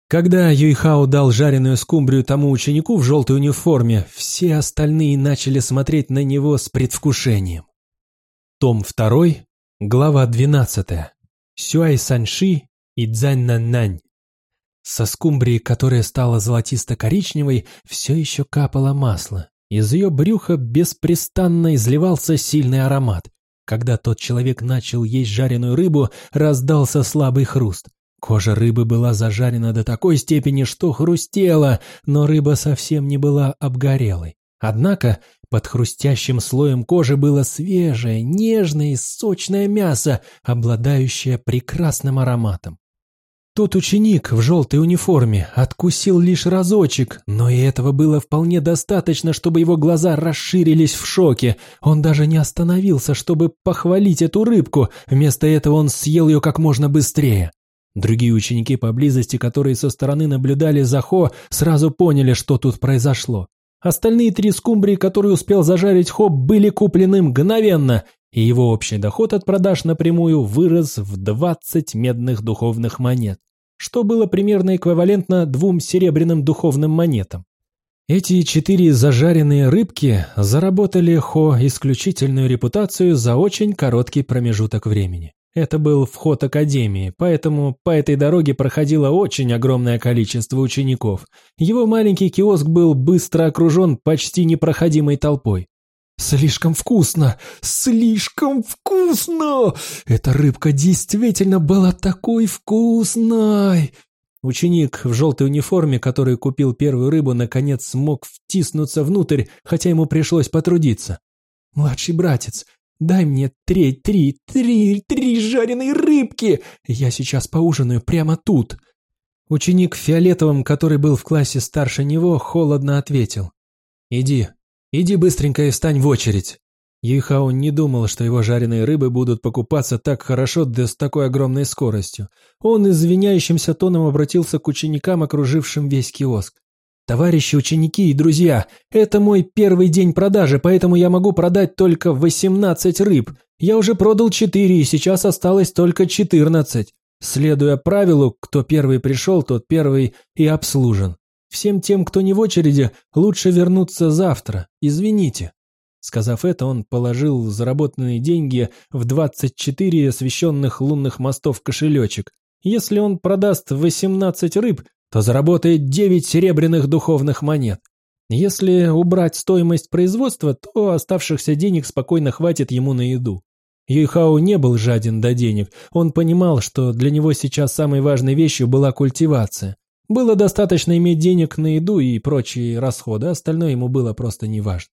Когда Юйхао дал жареную скумбрию тому ученику в желтой униформе, все остальные начали смотреть на него с предвкушением. Том 2, глава 12. Сюай Санши и Цзань Наннань. Со скумбрии, которая стала золотисто-коричневой, все еще капало масло. Из ее брюха беспрестанно изливался сильный аромат. Когда тот человек начал есть жареную рыбу, раздался слабый хруст. Кожа рыбы была зажарена до такой степени, что хрустела, но рыба совсем не была обгорелой. Однако под хрустящим слоем кожи было свежее, нежное и сочное мясо, обладающее прекрасным ароматом. Тот ученик в желтой униформе откусил лишь разочек, но и этого было вполне достаточно, чтобы его глаза расширились в шоке. Он даже не остановился, чтобы похвалить эту рыбку, вместо этого он съел ее как можно быстрее. Другие ученики поблизости, которые со стороны наблюдали за Хо, сразу поняли, что тут произошло. Остальные три скумбрии, которые успел зажарить Хо, были куплены мгновенно, и его общий доход от продаж напрямую вырос в 20 медных духовных монет что было примерно эквивалентно двум серебряным духовным монетам. Эти четыре зажаренные рыбки заработали Хо исключительную репутацию за очень короткий промежуток времени. Это был вход Академии, поэтому по этой дороге проходило очень огромное количество учеников. Его маленький киоск был быстро окружен почти непроходимой толпой. Слишком вкусно! Слишком вкусно! Эта рыбка действительно была такой вкусной! Ученик в желтой униформе, который купил первую рыбу, наконец смог втиснуться внутрь, хотя ему пришлось потрудиться. «Младший братец, дай мне три, три, три, три жареные рыбки! Я сейчас поужинаю прямо тут!» Ученик в фиолетовом, который был в классе старше него, холодно ответил. «Иди, Иди быстренько и встань в очередь. Юйхао не думал, что его жареные рыбы будут покупаться так хорошо да с такой огромной скоростью. Он извиняющимся тоном обратился к ученикам, окружившим весь киоск. «Товарищи ученики и друзья, это мой первый день продажи, поэтому я могу продать только 18 рыб. Я уже продал 4, и сейчас осталось только 14. Следуя правилу, кто первый пришел, тот первый и обслужен. Всем тем, кто не в очереди, лучше вернуться завтра. Извините». Сказав это, он положил заработанные деньги в 24 освещенных лунных мостов кошелечек. Если он продаст 18 рыб, то заработает 9 серебряных духовных монет. Если убрать стоимость производства, то оставшихся денег спокойно хватит ему на еду. Юйхао не был жаден до денег, он понимал, что для него сейчас самой важной вещью была культивация. Было достаточно иметь денег на еду и прочие расходы, остальное ему было просто неважно.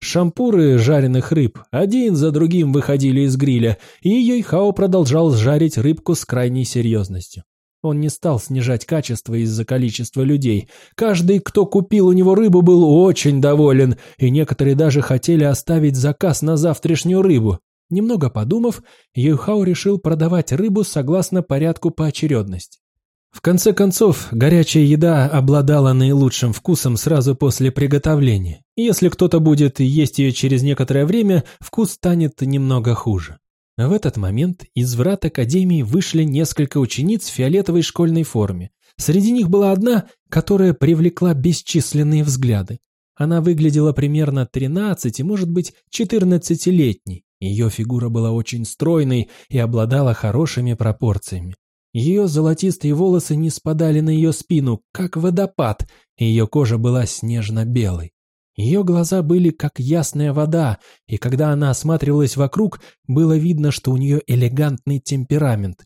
Шампуры жареных рыб один за другим выходили из гриля, и Йойхао продолжал жарить рыбку с крайней серьезностью. Он не стал снижать качество из-за количества людей. Каждый, кто купил у него рыбу, был очень доволен, и некоторые даже хотели оставить заказ на завтрашнюю рыбу. Немного подумав, Юйхао решил продавать рыбу согласно порядку поочередности. В конце концов, горячая еда обладала наилучшим вкусом сразу после приготовления. Если кто-то будет есть ее через некоторое время, вкус станет немного хуже. В этот момент из врат Академии вышли несколько учениц в фиолетовой школьной форме. Среди них была одна, которая привлекла бесчисленные взгляды. Она выглядела примерно 13, может быть, 14-летней. Ее фигура была очень стройной и обладала хорошими пропорциями. Ее золотистые волосы не спадали на ее спину, как водопад, и ее кожа была снежно-белой. Ее глаза были как ясная вода, и когда она осматривалась вокруг, было видно, что у нее элегантный темперамент.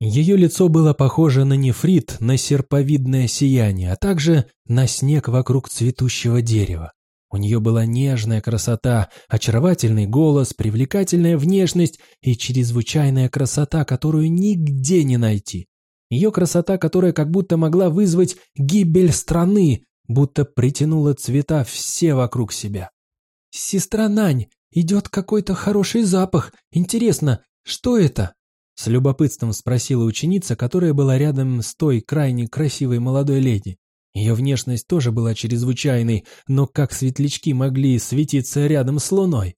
Ее лицо было похоже на нефрит, на серповидное сияние, а также на снег вокруг цветущего дерева. У нее была нежная красота, очаровательный голос, привлекательная внешность и чрезвычайная красота, которую нигде не найти. Ее красота, которая как будто могла вызвать гибель страны, будто притянула цвета все вокруг себя. «Сестра Нань, идет какой-то хороший запах. Интересно, что это?» С любопытством спросила ученица, которая была рядом с той крайне красивой молодой леди. Ее внешность тоже была чрезвычайной, но как светлячки могли светиться рядом с луной?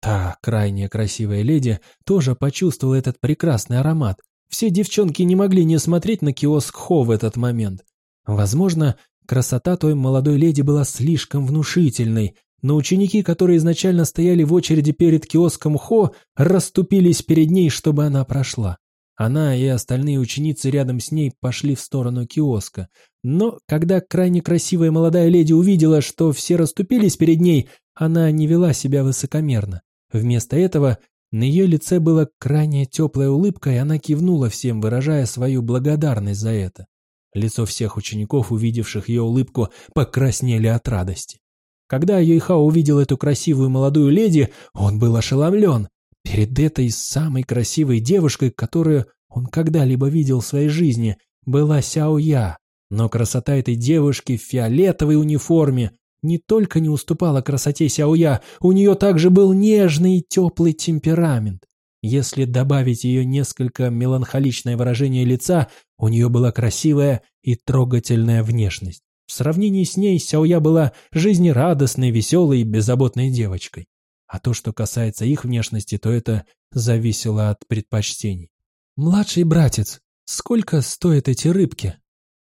Та крайне красивая леди тоже почувствовала этот прекрасный аромат. Все девчонки не могли не смотреть на киоск Хо в этот момент. Возможно, красота той молодой леди была слишком внушительной, но ученики, которые изначально стояли в очереди перед киоском Хо, расступились перед ней, чтобы она прошла. Она и остальные ученицы рядом с ней пошли в сторону киоска. Но когда крайне красивая молодая леди увидела, что все расступились перед ней, она не вела себя высокомерно. Вместо этого на ее лице была крайне теплая улыбка, и она кивнула всем, выражая свою благодарность за это. Лицо всех учеников, увидевших ее улыбку, покраснели от радости. Когда Юйхао увидел эту красивую молодую леди, он был ошеломлен. Перед этой самой красивой девушкой, которую он когда-либо видел в своей жизни, была Сяо Я. Но красота этой девушки в фиолетовой униформе не только не уступала красоте Сяо Я, у нее также был нежный и теплый темперамент. Если добавить ее несколько меланхоличное выражение лица, у нее была красивая и трогательная внешность. В сравнении с ней Сяоя была жизнерадостной, веселой и беззаботной девочкой. А то, что касается их внешности, то это зависело от предпочтений. «Младший братец, сколько стоят эти рыбки?»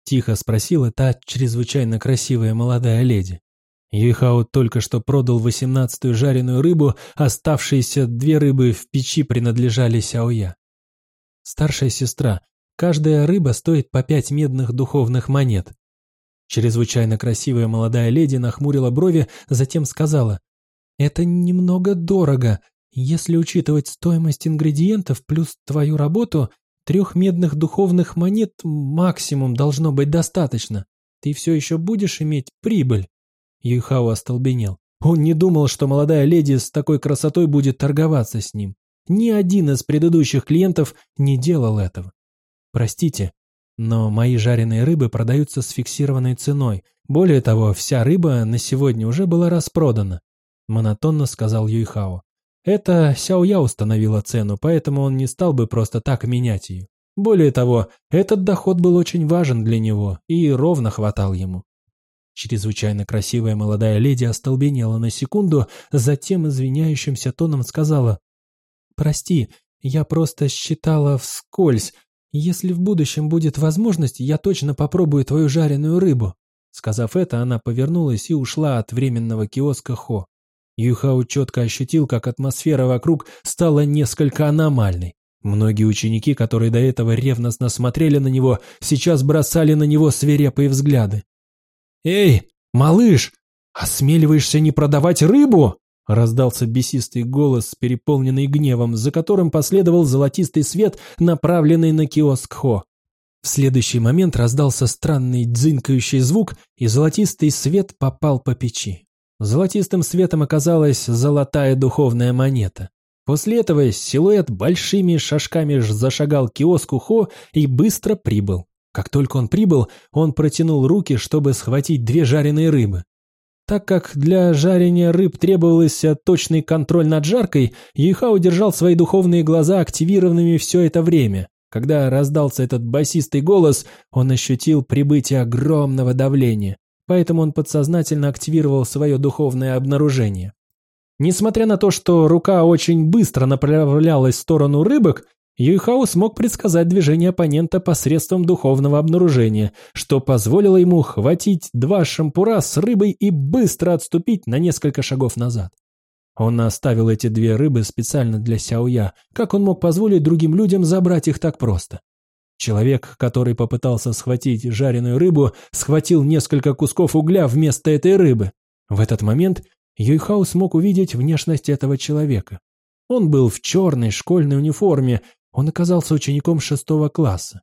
Тихо спросила та чрезвычайно красивая молодая леди. Юйхао только что продал восемнадцатую жареную рыбу, оставшиеся две рыбы в печи принадлежали Сяоя. Старшая сестра, каждая рыба стоит по пять медных духовных монет. Чрезвычайно красивая молодая леди нахмурила брови, затем сказала, это немного дорого. Если учитывать стоимость ингредиентов плюс твою работу, трех медных духовных монет максимум должно быть достаточно. Ты все еще будешь иметь прибыль. Юйхао остолбенел. Он не думал, что молодая леди с такой красотой будет торговаться с ним. Ни один из предыдущих клиентов не делал этого. Простите, но мои жареные рыбы продаются с фиксированной ценой. Более того, вся рыба на сегодня уже была распродана монотонно сказал Юйхао. Это Сяоя установила цену, поэтому он не стал бы просто так менять ее. Более того, этот доход был очень важен для него и ровно хватал ему. Чрезвычайно красивая молодая леди остолбенела на секунду, затем извиняющимся тоном сказала «Прости, я просто считала вскользь. Если в будущем будет возможность, я точно попробую твою жареную рыбу». Сказав это, она повернулась и ушла от временного киоска Хо. Юхао четко ощутил, как атмосфера вокруг стала несколько аномальной. Многие ученики, которые до этого ревностно смотрели на него, сейчас бросали на него свирепые взгляды. «Эй, малыш, осмеливаешься не продавать рыбу?» Раздался бесистый голос, переполненный гневом, за которым последовал золотистый свет, направленный на киоск Хо. В следующий момент раздался странный дзынкающий звук, и золотистый свет попал по печи. Золотистым светом оказалась золотая духовная монета. После этого силуэт большими шажками зашагал к киоску Хо и быстро прибыл. Как только он прибыл, он протянул руки, чтобы схватить две жареные рыбы. Так как для жарения рыб требовался точный контроль над жаркой, Юйхао держал свои духовные глаза активированными все это время. Когда раздался этот басистый голос, он ощутил прибытие огромного давления поэтому он подсознательно активировал свое духовное обнаружение. Несмотря на то, что рука очень быстро направлялась в сторону рыбок, Юйхао смог предсказать движение оппонента посредством духовного обнаружения, что позволило ему хватить два шампура с рыбой и быстро отступить на несколько шагов назад. Он оставил эти две рыбы специально для Сяоя, как он мог позволить другим людям забрать их так просто. Человек, который попытался схватить жареную рыбу, схватил несколько кусков угля вместо этой рыбы. В этот момент Юйхау смог увидеть внешность этого человека. Он был в черной школьной униформе, он оказался учеником шестого класса.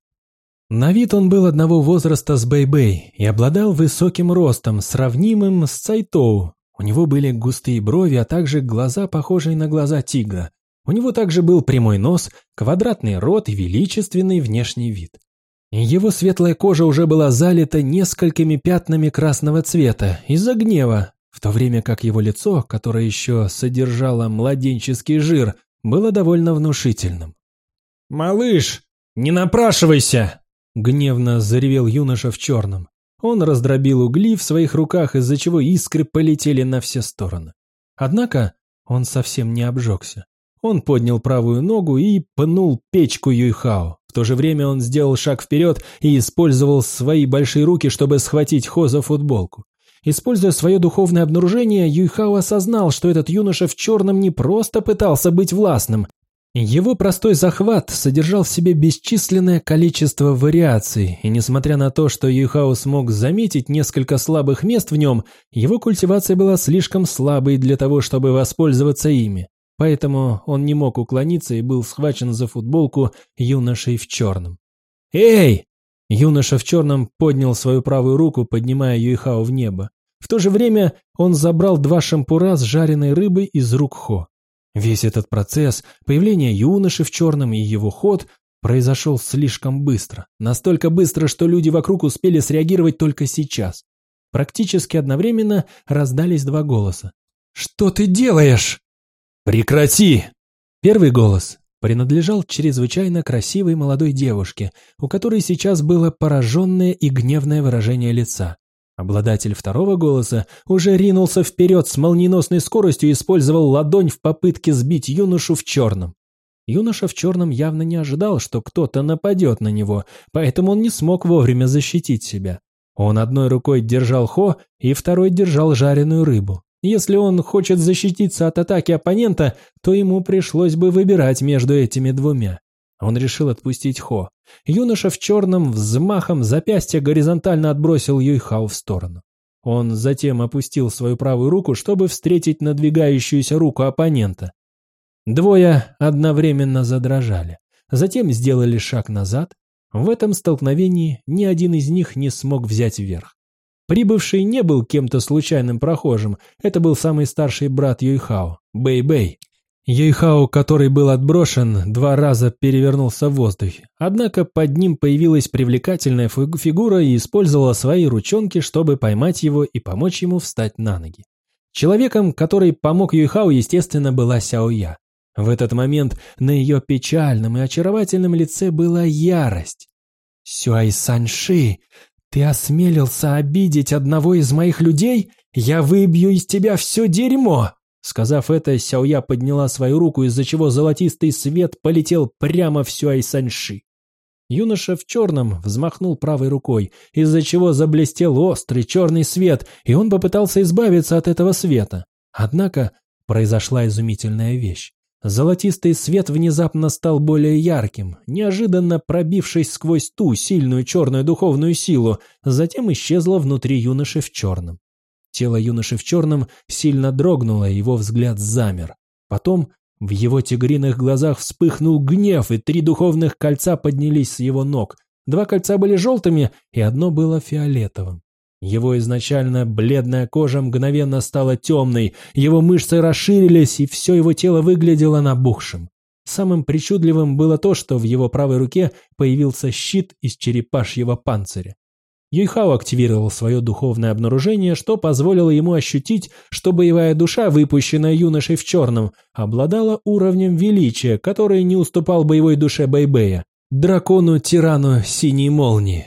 На вид он был одного возраста с Бэйбэй -Бэй и обладал высоким ростом, сравнимым с Цайтоу. У него были густые брови, а также глаза, похожие на глаза тигра. У него также был прямой нос, квадратный рот и величественный внешний вид. Его светлая кожа уже была залита несколькими пятнами красного цвета из-за гнева, в то время как его лицо, которое еще содержало младенческий жир, было довольно внушительным. «Малыш, не напрашивайся!» — гневно заревел юноша в черном. Он раздробил угли в своих руках, из-за чего искры полетели на все стороны. Однако он совсем не обжегся. Он поднял правую ногу и пнул печку Юйхао. В то же время он сделал шаг вперед и использовал свои большие руки, чтобы схватить Хо за футболку. Используя свое духовное обнаружение, Юйхао осознал, что этот юноша в черном не просто пытался быть властным, его простой захват содержал в себе бесчисленное количество вариаций, и несмотря на то, что Юхао смог заметить несколько слабых мест в нем, его культивация была слишком слабой для того, чтобы воспользоваться ими. Поэтому он не мог уклониться и был схвачен за футболку юношей в черном. «Эй!» Юноша в черном поднял свою правую руку, поднимая Юйхао в небо. В то же время он забрал два шампура с жареной рыбой из рук Хо. Весь этот процесс, появление юноши в черном и его ход, произошел слишком быстро. Настолько быстро, что люди вокруг успели среагировать только сейчас. Практически одновременно раздались два голоса. «Что ты делаешь?» «Прекрати!» Первый голос принадлежал чрезвычайно красивой молодой девушке, у которой сейчас было пораженное и гневное выражение лица. Обладатель второго голоса уже ринулся вперед с молниеносной скоростью и использовал ладонь в попытке сбить юношу в черном. Юноша в черном явно не ожидал, что кто-то нападет на него, поэтому он не смог вовремя защитить себя. Он одной рукой держал Хо и второй держал жареную рыбу. Если он хочет защититься от атаки оппонента, то ему пришлось бы выбирать между этими двумя. Он решил отпустить Хо. Юноша в черном взмахом запястья горизонтально отбросил Юйхао в сторону. Он затем опустил свою правую руку, чтобы встретить надвигающуюся руку оппонента. Двое одновременно задрожали. Затем сделали шаг назад. В этом столкновении ни один из них не смог взять верх. Прибывший не был кем-то случайным прохожим, это был самый старший брат Юйхао, Бэй-Бэй. Ейхао, который был отброшен, два раза перевернулся в воздухе. Однако под ним появилась привлекательная фигура и использовала свои ручонки, чтобы поймать его и помочь ему встать на ноги. Человеком, который помог Юйхао, естественно, была Сяоя. В этот момент на ее печальном и очаровательном лице была ярость. «Сюай Санши, ты осмелился обидеть одного из моих людей? Я выбью из тебя все дерьмо!» Сказав это, Сяоя подняла свою руку, из-за чего золотистый свет полетел прямо в Сюай Саньши. Юноша в черном взмахнул правой рукой, из-за чего заблестел острый черный свет, и он попытался избавиться от этого света. Однако произошла изумительная вещь. Золотистый свет внезапно стал более ярким, неожиданно пробившись сквозь ту сильную черную духовную силу, затем исчезла внутри юноши в черном. Тело юноши в черном сильно дрогнуло, его взгляд замер. Потом в его тигриных глазах вспыхнул гнев, и три духовных кольца поднялись с его ног. Два кольца были желтыми, и одно было фиолетовым. Его изначально бледная кожа мгновенно стала темной, его мышцы расширились, и все его тело выглядело набухшим. Самым причудливым было то, что в его правой руке появился щит из черепашьего панциря. Юйхао активировал свое духовное обнаружение, что позволило ему ощутить, что боевая душа, выпущенная юношей в черном, обладала уровнем величия, который не уступал боевой душе Бэйбэя, дракону-тирану синей молнии.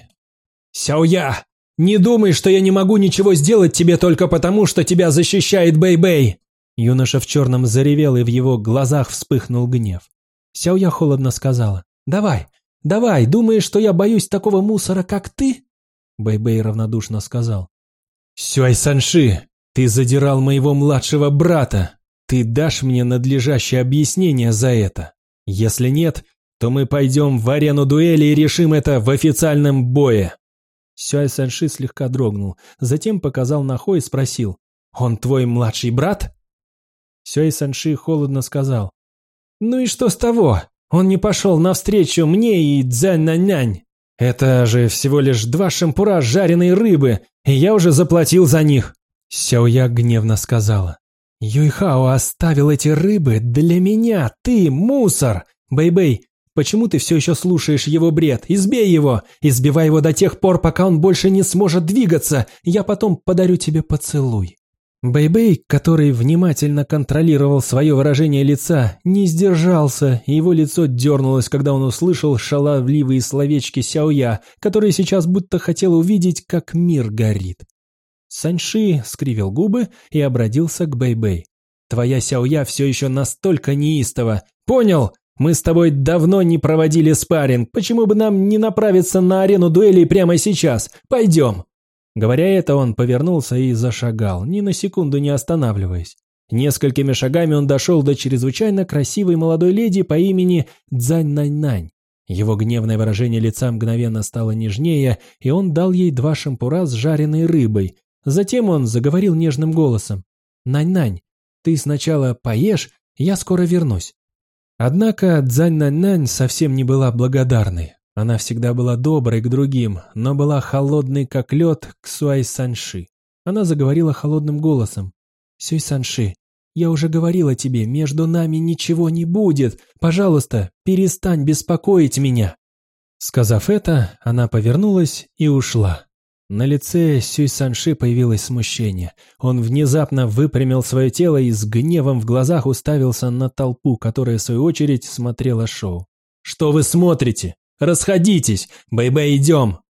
«Сяоя, не думай, что я не могу ничего сделать тебе только потому, что тебя защищает Бэйбэй!» Юноша в черном заревел, и в его глазах вспыхнул гнев. Сяоя холодно сказала, «Давай, давай, думаешь, что я боюсь такого мусора, как ты?» Бэйбэй равнодушно сказал. «Сюай Санши, ты задирал моего младшего брата. Ты дашь мне надлежащее объяснение за это? Если нет, то мы пойдем в арену дуэли и решим это в официальном бое». Сюай Санши слегка дрогнул, затем показал на Хо и спросил. «Он твой младший брат?» Сюай Санши холодно сказал. «Ну и что с того? Он не пошел навстречу мне и Цзянь-нянь. Это же всего лишь два шампура жареной рыбы, и я уже заплатил за них. Сяоя гневно сказала. «Юйхао оставил эти рыбы для меня, ты мусор! Бэй-бэй, почему ты все еще слушаешь его бред? Избей его! Избивай его до тех пор, пока он больше не сможет двигаться! Я потом подарю тебе поцелуй!» Бэйбэй, который внимательно контролировал свое выражение лица, не сдержался, и его лицо дернулось, когда он услышал шаловливые словечки Сяоя, которые сейчас будто хотел увидеть, как мир горит. Саньши скривил губы и обратился к Бэйбэй. «Твоя Сяоя все еще настолько неистова. Понял? Мы с тобой давно не проводили спарринг. Почему бы нам не направиться на арену дуэлей прямо сейчас? Пойдем!» Говоря это, он повернулся и зашагал, ни на секунду не останавливаясь. Несколькими шагами он дошел до чрезвычайно красивой молодой леди по имени Цзань-Нань-Нань. Его гневное выражение лица мгновенно стало нежнее, и он дал ей два шампура с жареной рыбой. Затем он заговорил нежным голосом. «Нань-Нань, ты сначала поешь, я скоро вернусь». Однако Цзань-Нань-Нань совсем не была благодарной. Она всегда была доброй к другим, но была холодной, как лед, к Суай Санши. Она заговорила холодным голосом. «Сюй Санши, я уже говорила тебе, между нами ничего не будет. Пожалуйста, перестань беспокоить меня». Сказав это, она повернулась и ушла. На лице Сюй Санши появилось смущение. Он внезапно выпрямил свое тело и с гневом в глазах уставился на толпу, которая, в свою очередь, смотрела шоу. «Что вы смотрите? Расходитесь! Бэй-бэй, идем!»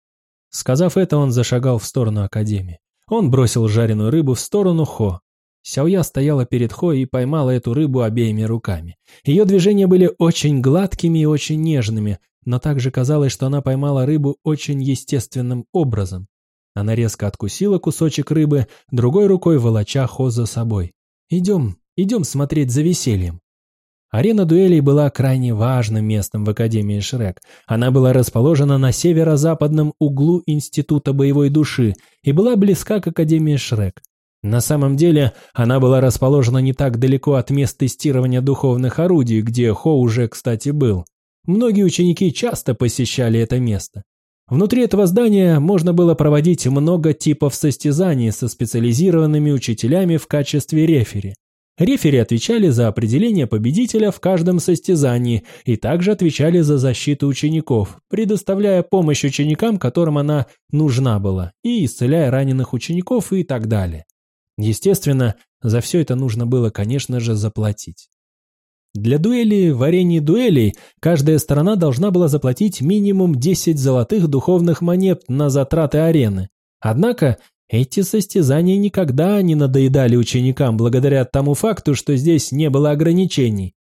Сказав это, он зашагал в сторону Академии. Он бросил жареную рыбу в сторону Хо. Сяоя стояла перед Хо и поймала эту рыбу обеими руками. Ее движения были очень гладкими и очень нежными, но также казалось, что она поймала рыбу очень естественным образом. Она резко откусила кусочек рыбы, другой рукой волоча Хо за собой. «Идем, идем смотреть за весельем». Арена дуэлей была крайне важным местом в Академии Шрек. Она была расположена на северо-западном углу Института боевой души и была близка к Академии Шрек. На самом деле, она была расположена не так далеко от мест тестирования духовных орудий, где Хо уже, кстати, был. Многие ученики часто посещали это место. Внутри этого здания можно было проводить много типов состязаний со специализированными учителями в качестве рефери. Рефери отвечали за определение победителя в каждом состязании и также отвечали за защиту учеников, предоставляя помощь ученикам, которым она нужна была, и исцеляя раненых учеников и так далее. Естественно, за все это нужно было, конечно же, заплатить. Для дуэли в арене дуэлей каждая сторона должна была заплатить минимум 10 золотых духовных монет на затраты арены. Однако эти состязания никогда не надоедали ученикам благодаря тому факту, что здесь не было ограничений.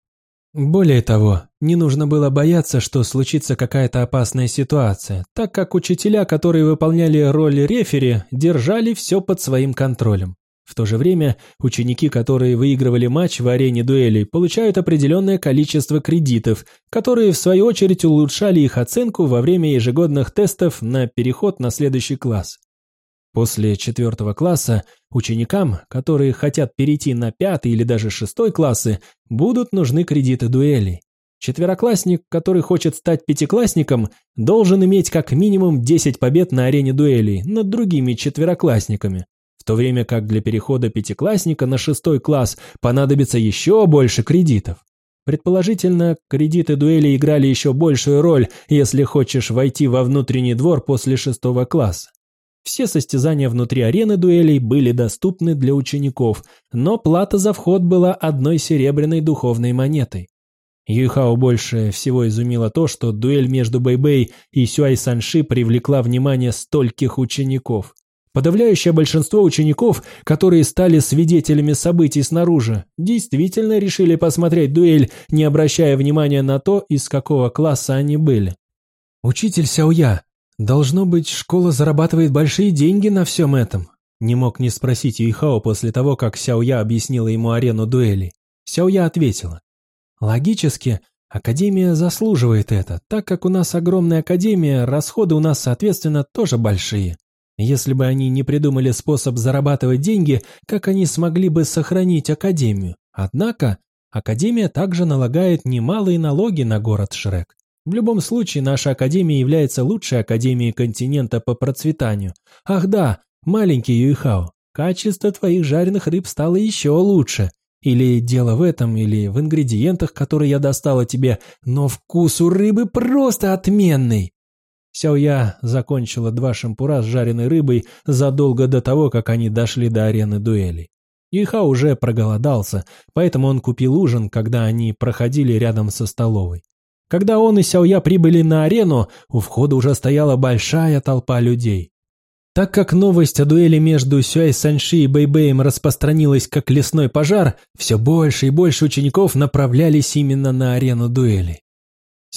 Более того, не нужно было бояться, что случится какая-то опасная ситуация, так как учителя, которые выполняли роль рефери, держали все под своим контролем. В то же время ученики, которые выигрывали матч в арене дуэлей, получают определенное количество кредитов, которые в свою очередь улучшали их оценку во время ежегодных тестов на переход на следующий класс. После четвертого класса ученикам, которые хотят перейти на пятый или даже шестой классы, будут нужны кредиты дуэлей. Четвероклассник, который хочет стать пятиклассником, должен иметь как минимум 10 побед на арене дуэлей над другими четвероклассниками, то время как для перехода пятиклассника на шестой класс понадобится еще больше кредитов. Предположительно, кредиты дуэли играли еще большую роль, если хочешь войти во внутренний двор после шестого класса. Все состязания внутри арены дуэлей были доступны для учеников, но плата за вход была одной серебряной духовной монетой. Юйхао больше всего изумило то, что дуэль между Бэйбэй и Сюай Санши привлекла внимание стольких учеников. Подавляющее большинство учеников, которые стали свидетелями событий снаружи, действительно решили посмотреть дуэль, не обращая внимания на то, из какого класса они были. «Учитель Сяоя, «Должно быть, школа зарабатывает большие деньги на всем этом», не мог не спросить Юйхао после того, как Сяоя объяснила ему арену дуэли. Сяоя ответила. «Логически, Академия заслуживает это, так как у нас огромная Академия, расходы у нас, соответственно, тоже большие. Если бы они не придумали способ зарабатывать деньги, как они смогли бы сохранить Академию? Однако, Академия также налагает немалые налоги на город Шрек. В любом случае, наша академия является лучшей академией континента по процветанию. Ах да, маленький Юйхао, Качество твоих жареных рыб стало еще лучше. Или дело в этом, или в ингредиентах, которые я достала тебе, но вкус у рыбы просто отменный. Сяоя закончила два шампура с жареной рыбой задолго до того, как они дошли до арены дуэлей. Юйха уже проголодался, поэтому он купил ужин, когда они проходили рядом со столовой. Когда он и Сяоя прибыли на арену, у входа уже стояла большая толпа людей. Так как новость о дуэли между Сюай Санши и Бэйбэем распространилась как лесной пожар, все больше и больше учеников направлялись именно на арену дуэли.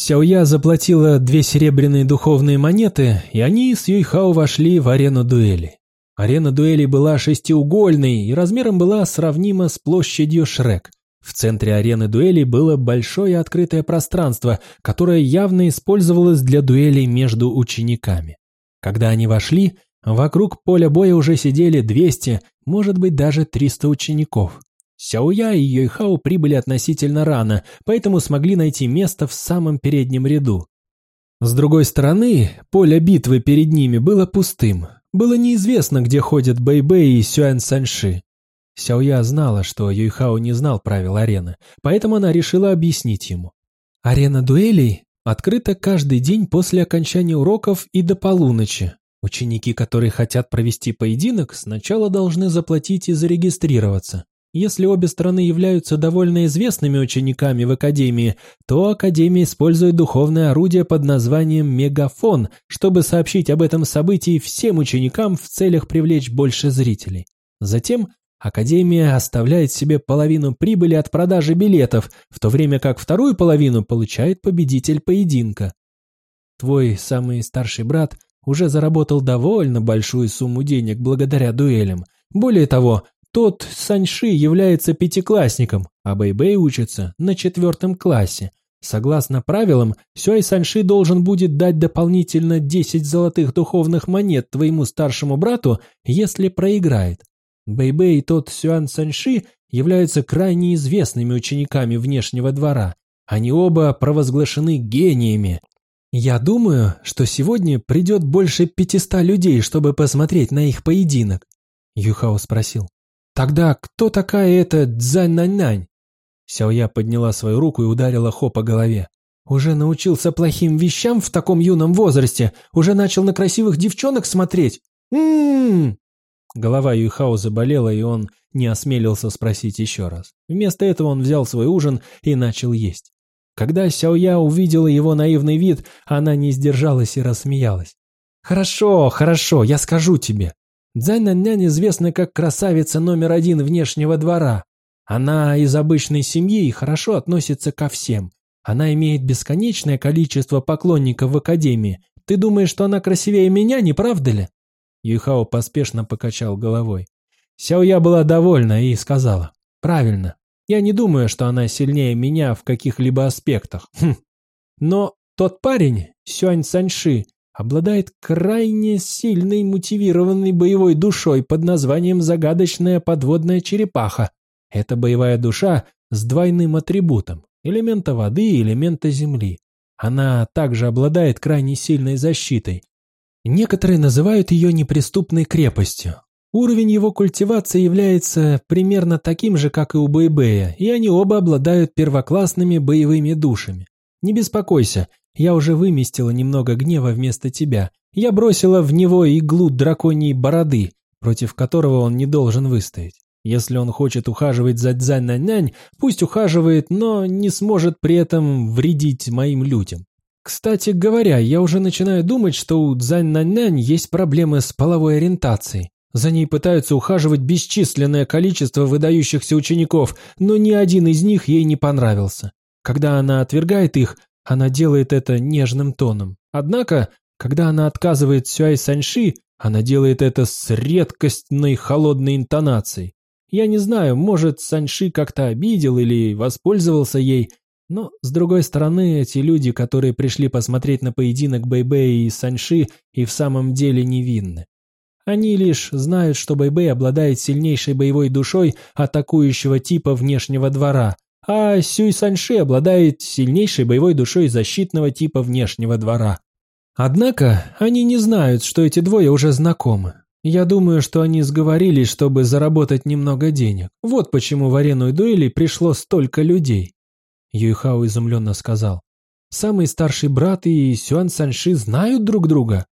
Сяоя заплатила две серебряные духовные монеты, и они с Юйхао вошли в арену дуэли. Арена дуэли была шестиугольной и размером была сравнима с площадью Шрек. В центре арены дуэли было большое открытое пространство, которое явно использовалось для дуэлей между учениками. Когда они вошли, вокруг поля боя уже сидели 200, может быть даже 300 учеников. Сяоя и Йойхао прибыли относительно рано, поэтому смогли найти место в самом переднем ряду. С другой стороны, поле битвы перед ними было пустым, было неизвестно, где ходят Бэйбэй и Сюэн Санши. Сяоя знала, что Юйхао не знал правил арены, поэтому она решила объяснить ему. Арена дуэлей открыта каждый день после окончания уроков и до полуночи. Ученики, которые хотят провести поединок, сначала должны заплатить и зарегистрироваться. Если обе стороны являются довольно известными учениками в Академии, то Академия использует духовное орудие под названием «Мегафон», чтобы сообщить об этом событии всем ученикам в целях привлечь больше зрителей. Затем Академия оставляет себе половину прибыли от продажи билетов, в то время как вторую половину получает победитель поединка. Твой самый старший брат уже заработал довольно большую сумму денег благодаря дуэлям. Более того, тот Саньши является пятиклассником, а Бэйбэй учится на четвертом классе. Согласно правилам, Сюай Саньши должен будет дать дополнительно 10 золотых духовных монет твоему старшему брату, если проиграет. Бэйбэй и тот Сюан Саньши являются крайне известными учениками внешнего двора. Они оба провозглашены гениями. Я думаю, что сегодня придет больше 500 людей, чтобы посмотреть на их поединок. Юхао спросил. «Тогда кто такая эта Цзань-нань-нань?» Сяоя подняла свою руку и ударила Хо по голове. «Уже научился плохим вещам в таком юном возрасте? Уже начал на красивых девчонок смотреть? Ммм!» Голова Юйхао заболела, и он не осмелился спросить еще раз. Вместо этого он взял свой ужин и начал есть. Когда Сяоя увидела его наивный вид, она не сдержалась и рассмеялась. «Хорошо, хорошо, я скажу тебе. Дзайнаннянь известна как красавица номер один внешнего двора. Она из обычной семьи и хорошо относится ко всем. Она имеет бесконечное количество поклонников в Академии. Ты думаешь, что она красивее меня, не правда ли?» Юхао поспешно покачал головой. Сяоя была довольна и сказала. «Правильно. Я не думаю, что она сильнее меня в каких-либо аспектах. Хм. Но тот парень, Сюань Саньши, обладает крайне сильной мотивированной боевой душой под названием «загадочная подводная черепаха». Это боевая душа с двойным атрибутом – элемента воды и элемента земли. Она также обладает крайне сильной защитой. Некоторые называют ее неприступной крепостью. Уровень его культивации является примерно таким же, как и у Бэйбэя, и они оба обладают первоклассными боевыми душами. Не беспокойся, я уже выместила немного гнева вместо тебя. Я бросила в него иглу драконьей бороды, против которого он не должен выстоять. Если он хочет ухаживать за Дзань-нянь, пусть ухаживает, но не сможет при этом вредить моим людям. Кстати говоря, я уже начинаю думать, что у Дзань-нянь есть проблемы с половой ориентацией. За ней пытаются ухаживать бесчисленное количество выдающихся учеников, но ни один из них ей не понравился. Когда она отвергает их, она делает это нежным тоном. Однако, когда она отказывает Сюай Саньши, она делает это с редкостной холодной интонацией. Я не знаю, может, Саньши как-то обидел или воспользовался ей, но, с другой стороны, эти люди, которые пришли посмотреть на поединок Бэйбэй и Саньши, и в самом деле невинны. Они лишь знают, что Бэйбэй обладает сильнейшей боевой душой атакующего типа внешнего двора, а Сюй Саньши обладает сильнейшей боевой душой защитного типа внешнего двора. Однако они не знают, что эти двое уже знакомы. Я думаю, что они сговорились, чтобы заработать немного денег. Вот почему в арену дуэли пришло столько людей. Юйхао изумленно сказал. Самый старший брат и Сюан Санши знают друг друга?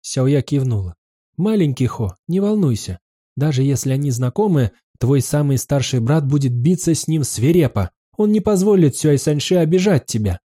Сяоя кивнула. Маленький Хо, не волнуйся. Даже если они знакомы, твой самый старший брат будет биться с ним свирепо. Он не позволит Сюай Санши обижать тебя.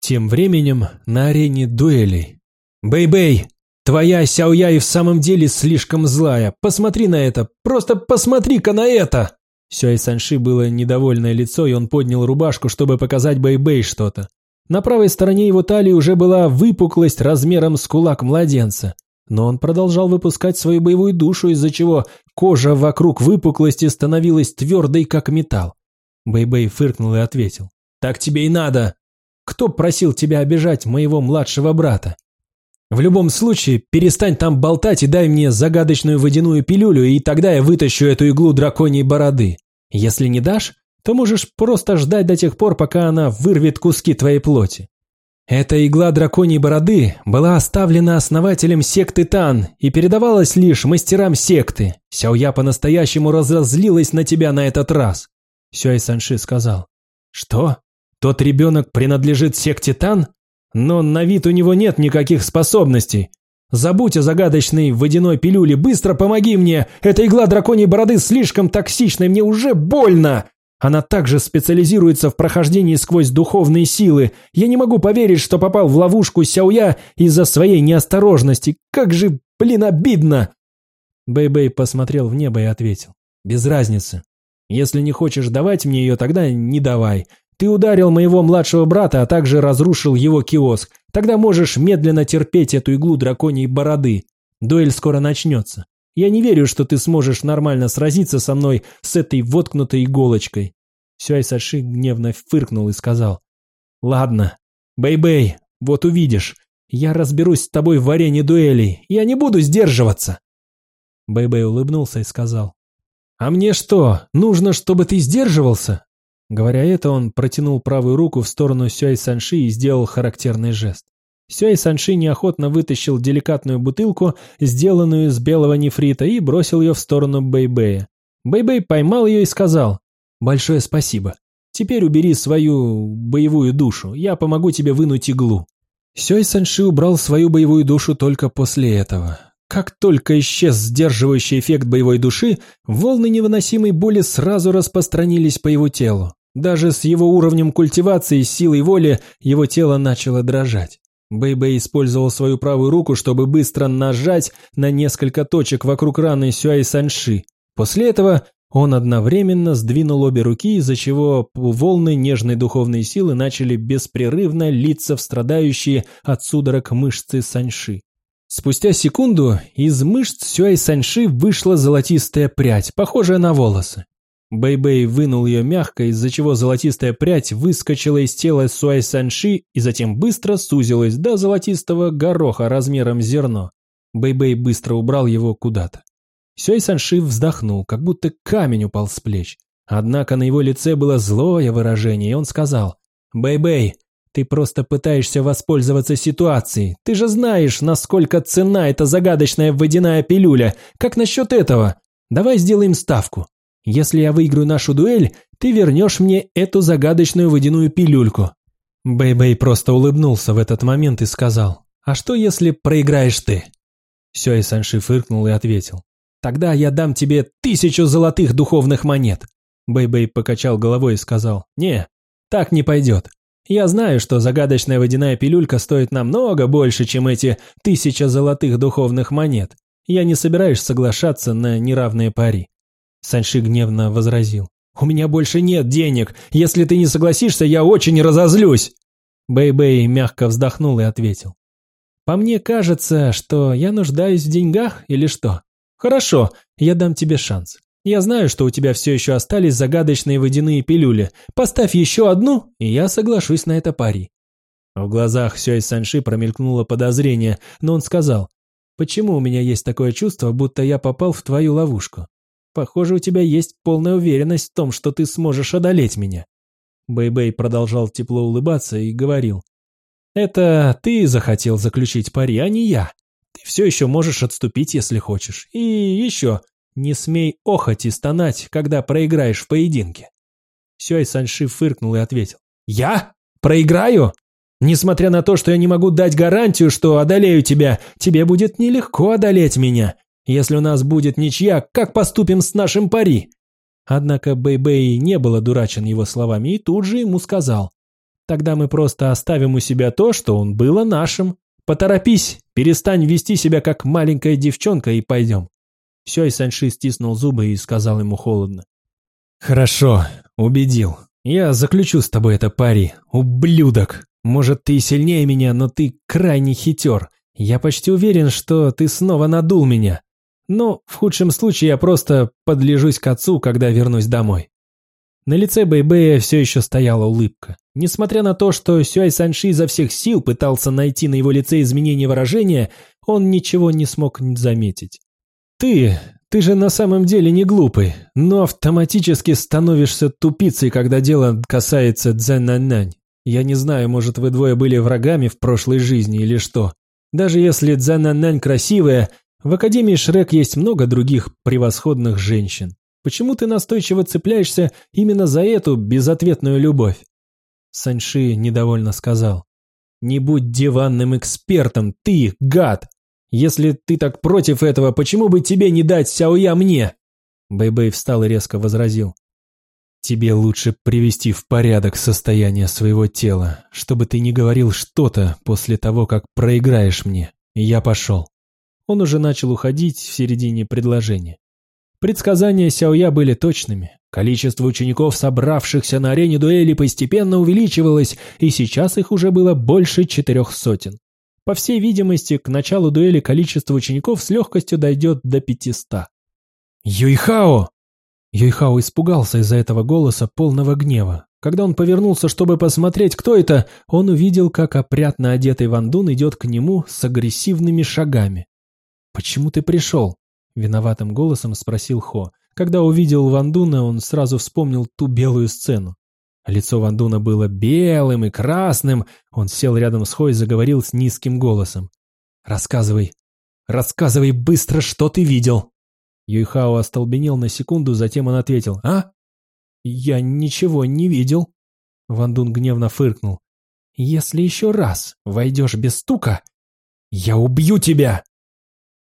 Тем временем на арене дуэлей. «Бэй-бэй, твоя Сяоя и в самом деле слишком злая. Посмотри на это, просто посмотри-ка на это!» У Сюй Санши было недовольное лицо, и он поднял рубашку, чтобы показать Бэй-бэй что-то. На правой стороне его талии уже была выпуклость размером с кулак младенца. Но он продолжал выпускать свою боевую душу, из-за чего кожа вокруг выпуклости становилась твердой, как металл. Бэй-бэй фыркнул и ответил. «Так тебе и надо. Кто просил тебя обижать моего младшего брата? В любом случае, перестань там болтать и дай мне загадочную водяную пилюлю, и тогда я вытащу эту иглу драконьей бороды. Если не дашь, то можешь просто ждать до тех пор, пока она вырвет куски твоей плоти. Эта игла драконьей бороды была оставлена основателем секты Тан и передавалась лишь мастерам секты. Сяоя по-настоящему разозлилась на тебя на этот раз. Сюай Санши сказал. Что? Тот ребенок принадлежит секте Тан? Но на вид у него нет никаких способностей. Забудь о загадочной водяной пилюле, быстро помоги мне! Эта игла драконьей бороды слишком токсичная, мне уже больно! Она также специализируется в прохождении сквозь духовные силы. Я не могу поверить, что попал в ловушку Сяоя из-за своей неосторожности. Как же, блин, обидно!» Бэй-Бэй посмотрел в небо и ответил. «Без разницы. Если не хочешь давать мне ее, тогда не давай. Ты ударил моего младшего брата, а также разрушил его киоск. Тогда можешь медленно терпеть эту иглу драконьей бороды. Дуэль скоро начнется. Я не верю, что ты сможешь нормально сразиться со мной с этой воткнутой иголочкой». Сюй Санши гневно фыркнул и сказал. «Ладно, Бэй-Бэй, вот увидишь. Я разберусь с тобой в арене дуэлей. Я не буду сдерживаться». Бэй-Бэй улыбнулся и сказал. «А мне что, нужно, чтобы ты сдерживался?» Говоря это, он протянул правую руку в сторону Сюй Санши и сделал характерный жест. Сюй Санши неохотно вытащил деликатную бутылку, сделанную из белого нефрита, и бросил ее в сторону Бэйбэя. Бэйбэй поймал ее и сказал «Большое спасибо. Теперь убери свою боевую душу, я помогу тебе вынуть иглу». Сюэй Санши убрал свою боевую душу только после этого. Как только исчез сдерживающий эффект боевой души, волны невыносимой боли сразу распространились по его телу. Даже с его уровнем культивации и силой воли его тело начало дрожать. Бэйбэй использовал свою правую руку, чтобы быстро нажать на несколько точек вокруг раны Сюай Санши. После этого он одновременно сдвинул обе руки, из-за чего волны нежной духовной силы начали беспрерывно литься в страдающие от судорог мышцы Санши. Спустя секунду из мышц Сюй Санши вышла золотистая прядь, похожая на волосы. Бэй-Бэй вынул ее мягко, из-за чего золотистая прядь выскочила из тела Сюй Санши и затем быстро сузилась до золотистого гороха размером с зерно. Бэй-Бэй быстро убрал его куда-то. Сюй Санши вздохнул, как будто камень упал с плеч. Однако на его лице было злое выражение, и он сказал, «Бэй-Бэй, ты просто пытаешься воспользоваться ситуацией. Ты же знаешь, насколько цена эта загадочная водяная пилюля. Как насчет этого? Давай сделаем ставку. Если я выиграю нашу дуэль, ты вернешь мне эту загадочную водяную пилюльку». Бэй-Бэй просто улыбнулся в этот момент и сказал, «А что, если проиграешь ты?» Сюэй Санши фыркнул и ответил, «Тогда я дам тебе тысячу золотых духовных монет». Бэй-Бэй покачал головой и сказал, «Не, так не пойдет. Я знаю, что загадочная водяная пилюлька стоит намного больше, чем эти тысяча золотых духовных монет. Я не собираюсь соглашаться на неравные пари. Санши гневно возразил. «У меня больше нет денег. Если ты не согласишься, я очень разозлюсь!» Бэй-Бэй мягко вздохнул и ответил. «По мне кажется, что я нуждаюсь в деньгах или что? Хорошо, я дам тебе шанс. Я знаю, что у тебя все еще остались загадочные водяные пилюли. Поставь еще одну, и я соглашусь на это пари». В глазах Сюэй Санши промелькнуло подозрение, но он сказал, «Почему у меня есть такое чувство, будто я попал в твою ловушку? Похоже, у тебя есть полная уверенность в том, что ты сможешь одолеть меня». Бэй-Бэй продолжал тепло улыбаться и говорил. «Это ты захотел заключить пари, а не я. Ты все еще можешь отступить, если хочешь. И еще, не смей охать и стонать, когда проиграешь в поединке. Сюай Санши фыркнул и ответил. «Я? Проиграю? Несмотря на то, что я не могу дать гарантию, что одолею тебя, тебе будет нелегко одолеть меня. Если у нас будет ничья, как поступим с нашим пари?» Однако Бэй-Бэй не был одурачен его словами и тут же ему сказал. «Тогда мы просто оставим у себя то, что он было нашим. Поторопись, перестань вести себя как маленькая девчонка и пойдем». Сёй Санши стиснул зубы и сказал ему холодно. «Хорошо, убедил. Я заключу с тобой это пари, ублюдок. Может, ты сильнее меня, но ты крайне хитер. Я почти уверен, что ты снова надул меня. Но в худшем случае я просто подлежусь к отцу, когда вернусь домой. На лице Бэйбэя все еще стояла улыбка. Несмотря на то, что Сюай Санши изо всех сил пытался найти на его лице изменение выражения, он ничего не смог заметить. «Ты, ты же на самом деле не глупый, но автоматически становишься тупицей, когда дело касается Цзэнанань. Я не знаю, может, вы двое были врагами в прошлой жизни или что. Даже если Цзэнанань красивая, в Академии Шрек есть много других превосходных женщин. Почему ты настойчиво цепляешься именно за эту безответную любовь?» Саньши недовольно сказал. «Не будь диванным экспертом, ты, гад! Если ты так против этого, почему бы тебе не дать Сяоя мне?» Бэйбэй -бэй встал и резко возразил. «Тебе лучше привести в порядок состояние своего тела, чтобы ты не говорил что-то после того, как проиграешь мне. Я пошел». Он уже начал уходить в середине предложения. Предсказания Сяоя были точными. Количество учеников, собравшихся на арене дуэли, постепенно увеличивалось, и сейчас их уже было больше четырех сотен. По всей видимости, к началу дуэли количество учеников с легкостью дойдет до пятиста. «Юйхао!» Юйхао испугался из-за этого голоса полного гнева. Когда он повернулся, чтобы посмотреть, кто это, он увидел, как опрятно одетый Вандун идет к нему с агрессивными шагами. «Почему ты пришел?» — виноватым голосом спросил Хо. Когда увидел Вандуна, он сразу вспомнил ту белую сцену. Лицо Вандуна было белым и красным. Он сел рядом с Хо и заговорил с низким голосом. «Рассказывай. Рассказывай быстро, что ты видел!» Юйхао остолбенел на секунду, затем он ответил. «А? Я ничего не видел». Вандун гневно фыркнул. «Если еще раз войдешь без стука, я убью тебя!»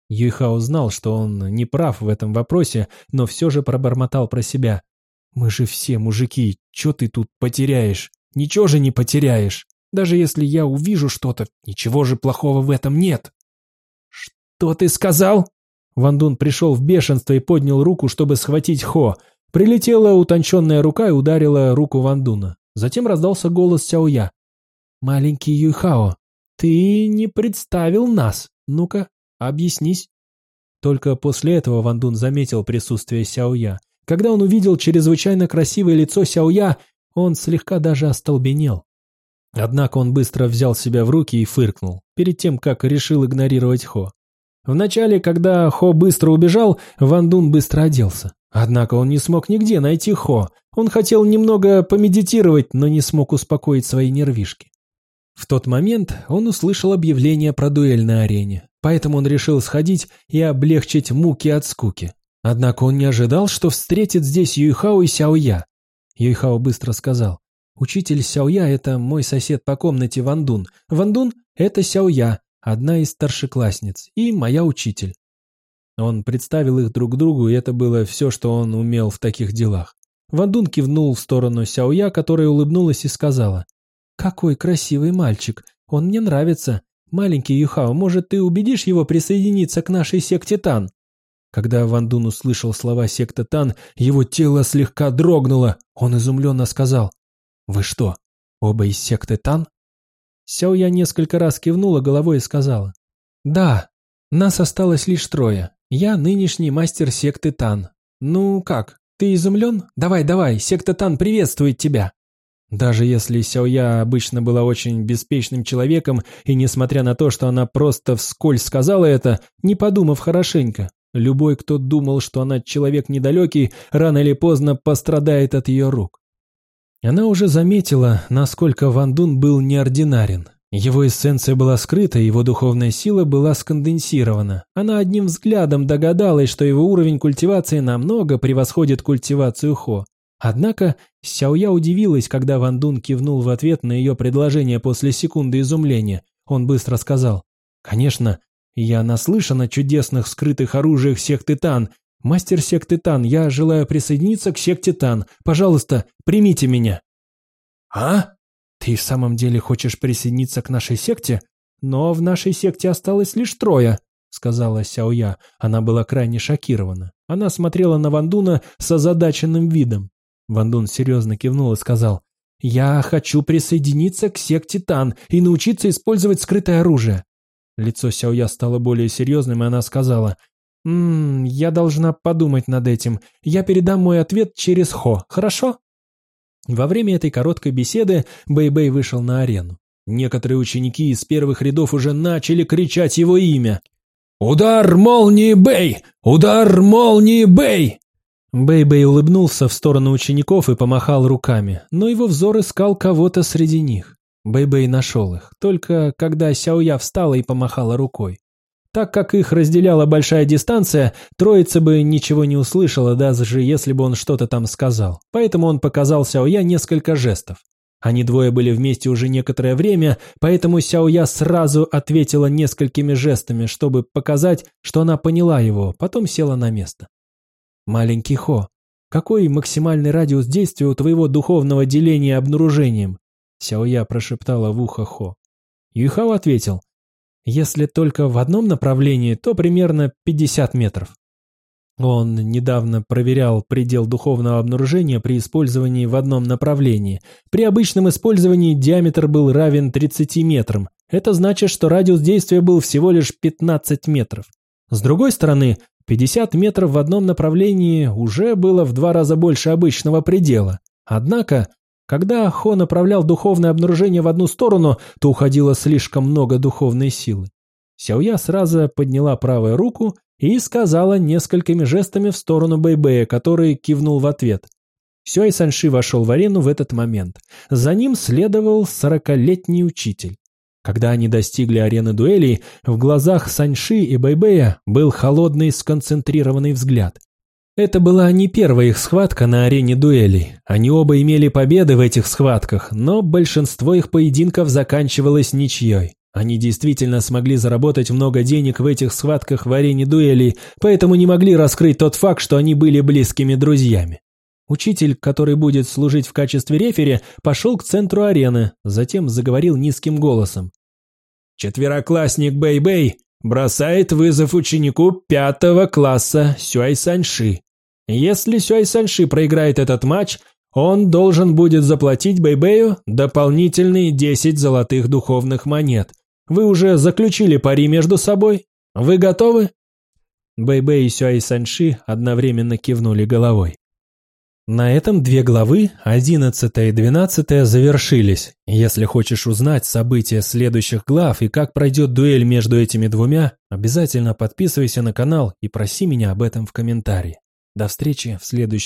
Юйхао знал, что он не прав в этом вопросе, но все же пробормотал про себя. «Мы же все мужики, что ты тут потеряешь? Ничего же не потеряешь. Даже если я увижу что-то, ничего же плохого в этом нет». «Что ты сказал?» Вандун пришел в бешенство и поднял руку, чтобы схватить Хо. Прилетела утонченная рука и ударила руку Вандуна. Затем раздался голос Сяоя. «Маленький Юйхао, ты не представил нас. Ну-ка, Объяснись. Только после этого Ван Дун заметил присутствие Сяоя. Когда он увидел чрезвычайно красивое лицо Сяоя, он слегка даже остолбенел. Однако он быстро взял себя в руки и фыркнул, перед тем, как решил игнорировать Хо. Вначале, когда Хо быстро убежал, Ван Дун быстро оделся. Однако он не смог нигде найти Хо. Он хотел немного помедитировать, но не смог успокоить свои нервишки. В тот момент он услышал объявление про дуэль на арене поэтому он решил сходить и облегчить муки от скуки. Однако он не ожидал, что встретит здесь Юйхао и Сяоя. Юйхао быстро сказал, «Учитель Сяоя – это мой сосед по комнате Вандун. Вандун – это Сяоя, одна из старшеклассниц, и моя учитель». Он представил их друг другу, и это было все, что он умел в таких делах. Вандун кивнул в сторону Сяоя, которая улыбнулась и сказала, «Какой красивый мальчик, он мне нравится. «Маленький Юхао, может, ты убедишь его присоединиться к нашей секте Тан?» Когда Ван Дун услышал слова секты Тан, его тело слегка дрогнуло. Он изумленно сказал, «Вы что, оба из секты Тан?» Сяо я несколько раз кивнула головой и сказала, «Да, нас осталось лишь трое. Я нынешний мастер секты Тан. Ну как, ты изумлен? Давай, давай, секта Тан приветствует тебя!» Даже если Сяоя обычно была очень беспечным человеком, и несмотря на то, что она просто вскользь сказала это, не подумав хорошенько, любой, кто думал, что она человек недалекий, рано или поздно пострадает от ее рук. Она уже заметила, насколько Ван Дун был неординарен. Его эссенция была скрыта, его духовная сила была сконденсирована. Она одним взглядом догадалась, что его уровень культивации намного превосходит культивацию Хо. Однако Сяоя удивилась, когда Ван Дун кивнул в ответ на ее предложение после секунды изумления. Он быстро сказал, «Конечно, я наслышан о чудесных скрытых оружиях секты Тан. Мастер секты Тан, я желаю присоединиться к секте Тан. Пожалуйста, примите меня». «А? Ты в самом деле хочешь присоединиться к нашей секте? Но в нашей секте осталось лишь трое», — сказала Сяоя. Она была крайне шокирована. Она смотрела на Вандуна с озадаченным видом. Вандун серьезно кивнул и сказал, «Я хочу присоединиться к секте Тан и научиться использовать скрытое оружие. Лицо Сяоя стало более серьезным, и она сказала, «Ммм, я должна подумать над этим. Я передам мой ответ через Хо, хорошо?» Во время этой короткой беседы Бэй-Бэй вышел на арену. Некоторые ученики из первых рядов уже начали кричать его имя. «Удар молнии Бэй! Удар молнии Бэй!» Бэй-Бэй улыбнулся в сторону учеников и помахал руками, но его взор искал кого-то среди них. Бэйбэй нашел их, только когда Сяоя встала и помахала рукой. Так как их разделяла большая дистанция, троица бы ничего не услышала, даже если бы он что-то там сказал. Поэтому он показал Сяоя несколько жестов. Они двое были вместе уже некоторое время, поэтому Сяоя сразу ответила несколькими жестами, чтобы показать, что она поняла его, потом села на место. «Маленький Хо, какой максимальный радиус действия у твоего духовного деления обнаружением?» Сяоя прошептала в ухо Хо. Юйхао ответил, если только в одном направлении, то примерно 50 метров. Он недавно проверял предел духовного обнаружения при использовании в одном направлении. При обычном использовании диаметр был равен 30 метрам. Это значит, что радиус действия был всего лишь 15 метров. С другой стороны, 50 метров в одном направлении уже было в два раза больше обычного предела. Однако когда Хо направлял духовное обнаружение в одну сторону, то уходило слишком много духовной силы. Сяоя сразу подняла правую руку и сказала несколькими жестами в сторону Бэйбэя, который кивнул в ответ. Сюай Санши вошел в арену в этот момент. За ним следовал сорокалетний учитель. Когда они достигли арены дуэлей, в глазах Санши и Бэйбэя был холодный сконцентрированный взгляд. Это была не первая их схватка на арене дуэлей. Они оба имели победы в этих схватках, но большинство их поединков заканчивалось ничьей. Они действительно смогли заработать много денег в этих схватках в арене дуэлей, поэтому не могли раскрыть тот факт, что они были близкими друзьями. Учитель, который будет служить в качестве рефери, пошел к центру арены, затем заговорил низким голосом. «Четвероклассник Бэй-Бэй бросает вызов ученику пятого класса Сюай Саньши. Если Сюай Санши проиграет этот матч, он должен будет заплатить Бэйбэю дополнительные 10 золотых духовных монет. Вы уже заключили пари между собой? Вы готовы?» Бэйбэй и Сюай Санши одновременно кивнули головой. На этом две главы, 11 и 12, завершились. Если хочешь узнать события следующих глав и как пройдет дуэль между этими двумя, обязательно подписывайся на канал и проси меня об этом в комментарии. До встречи в следующей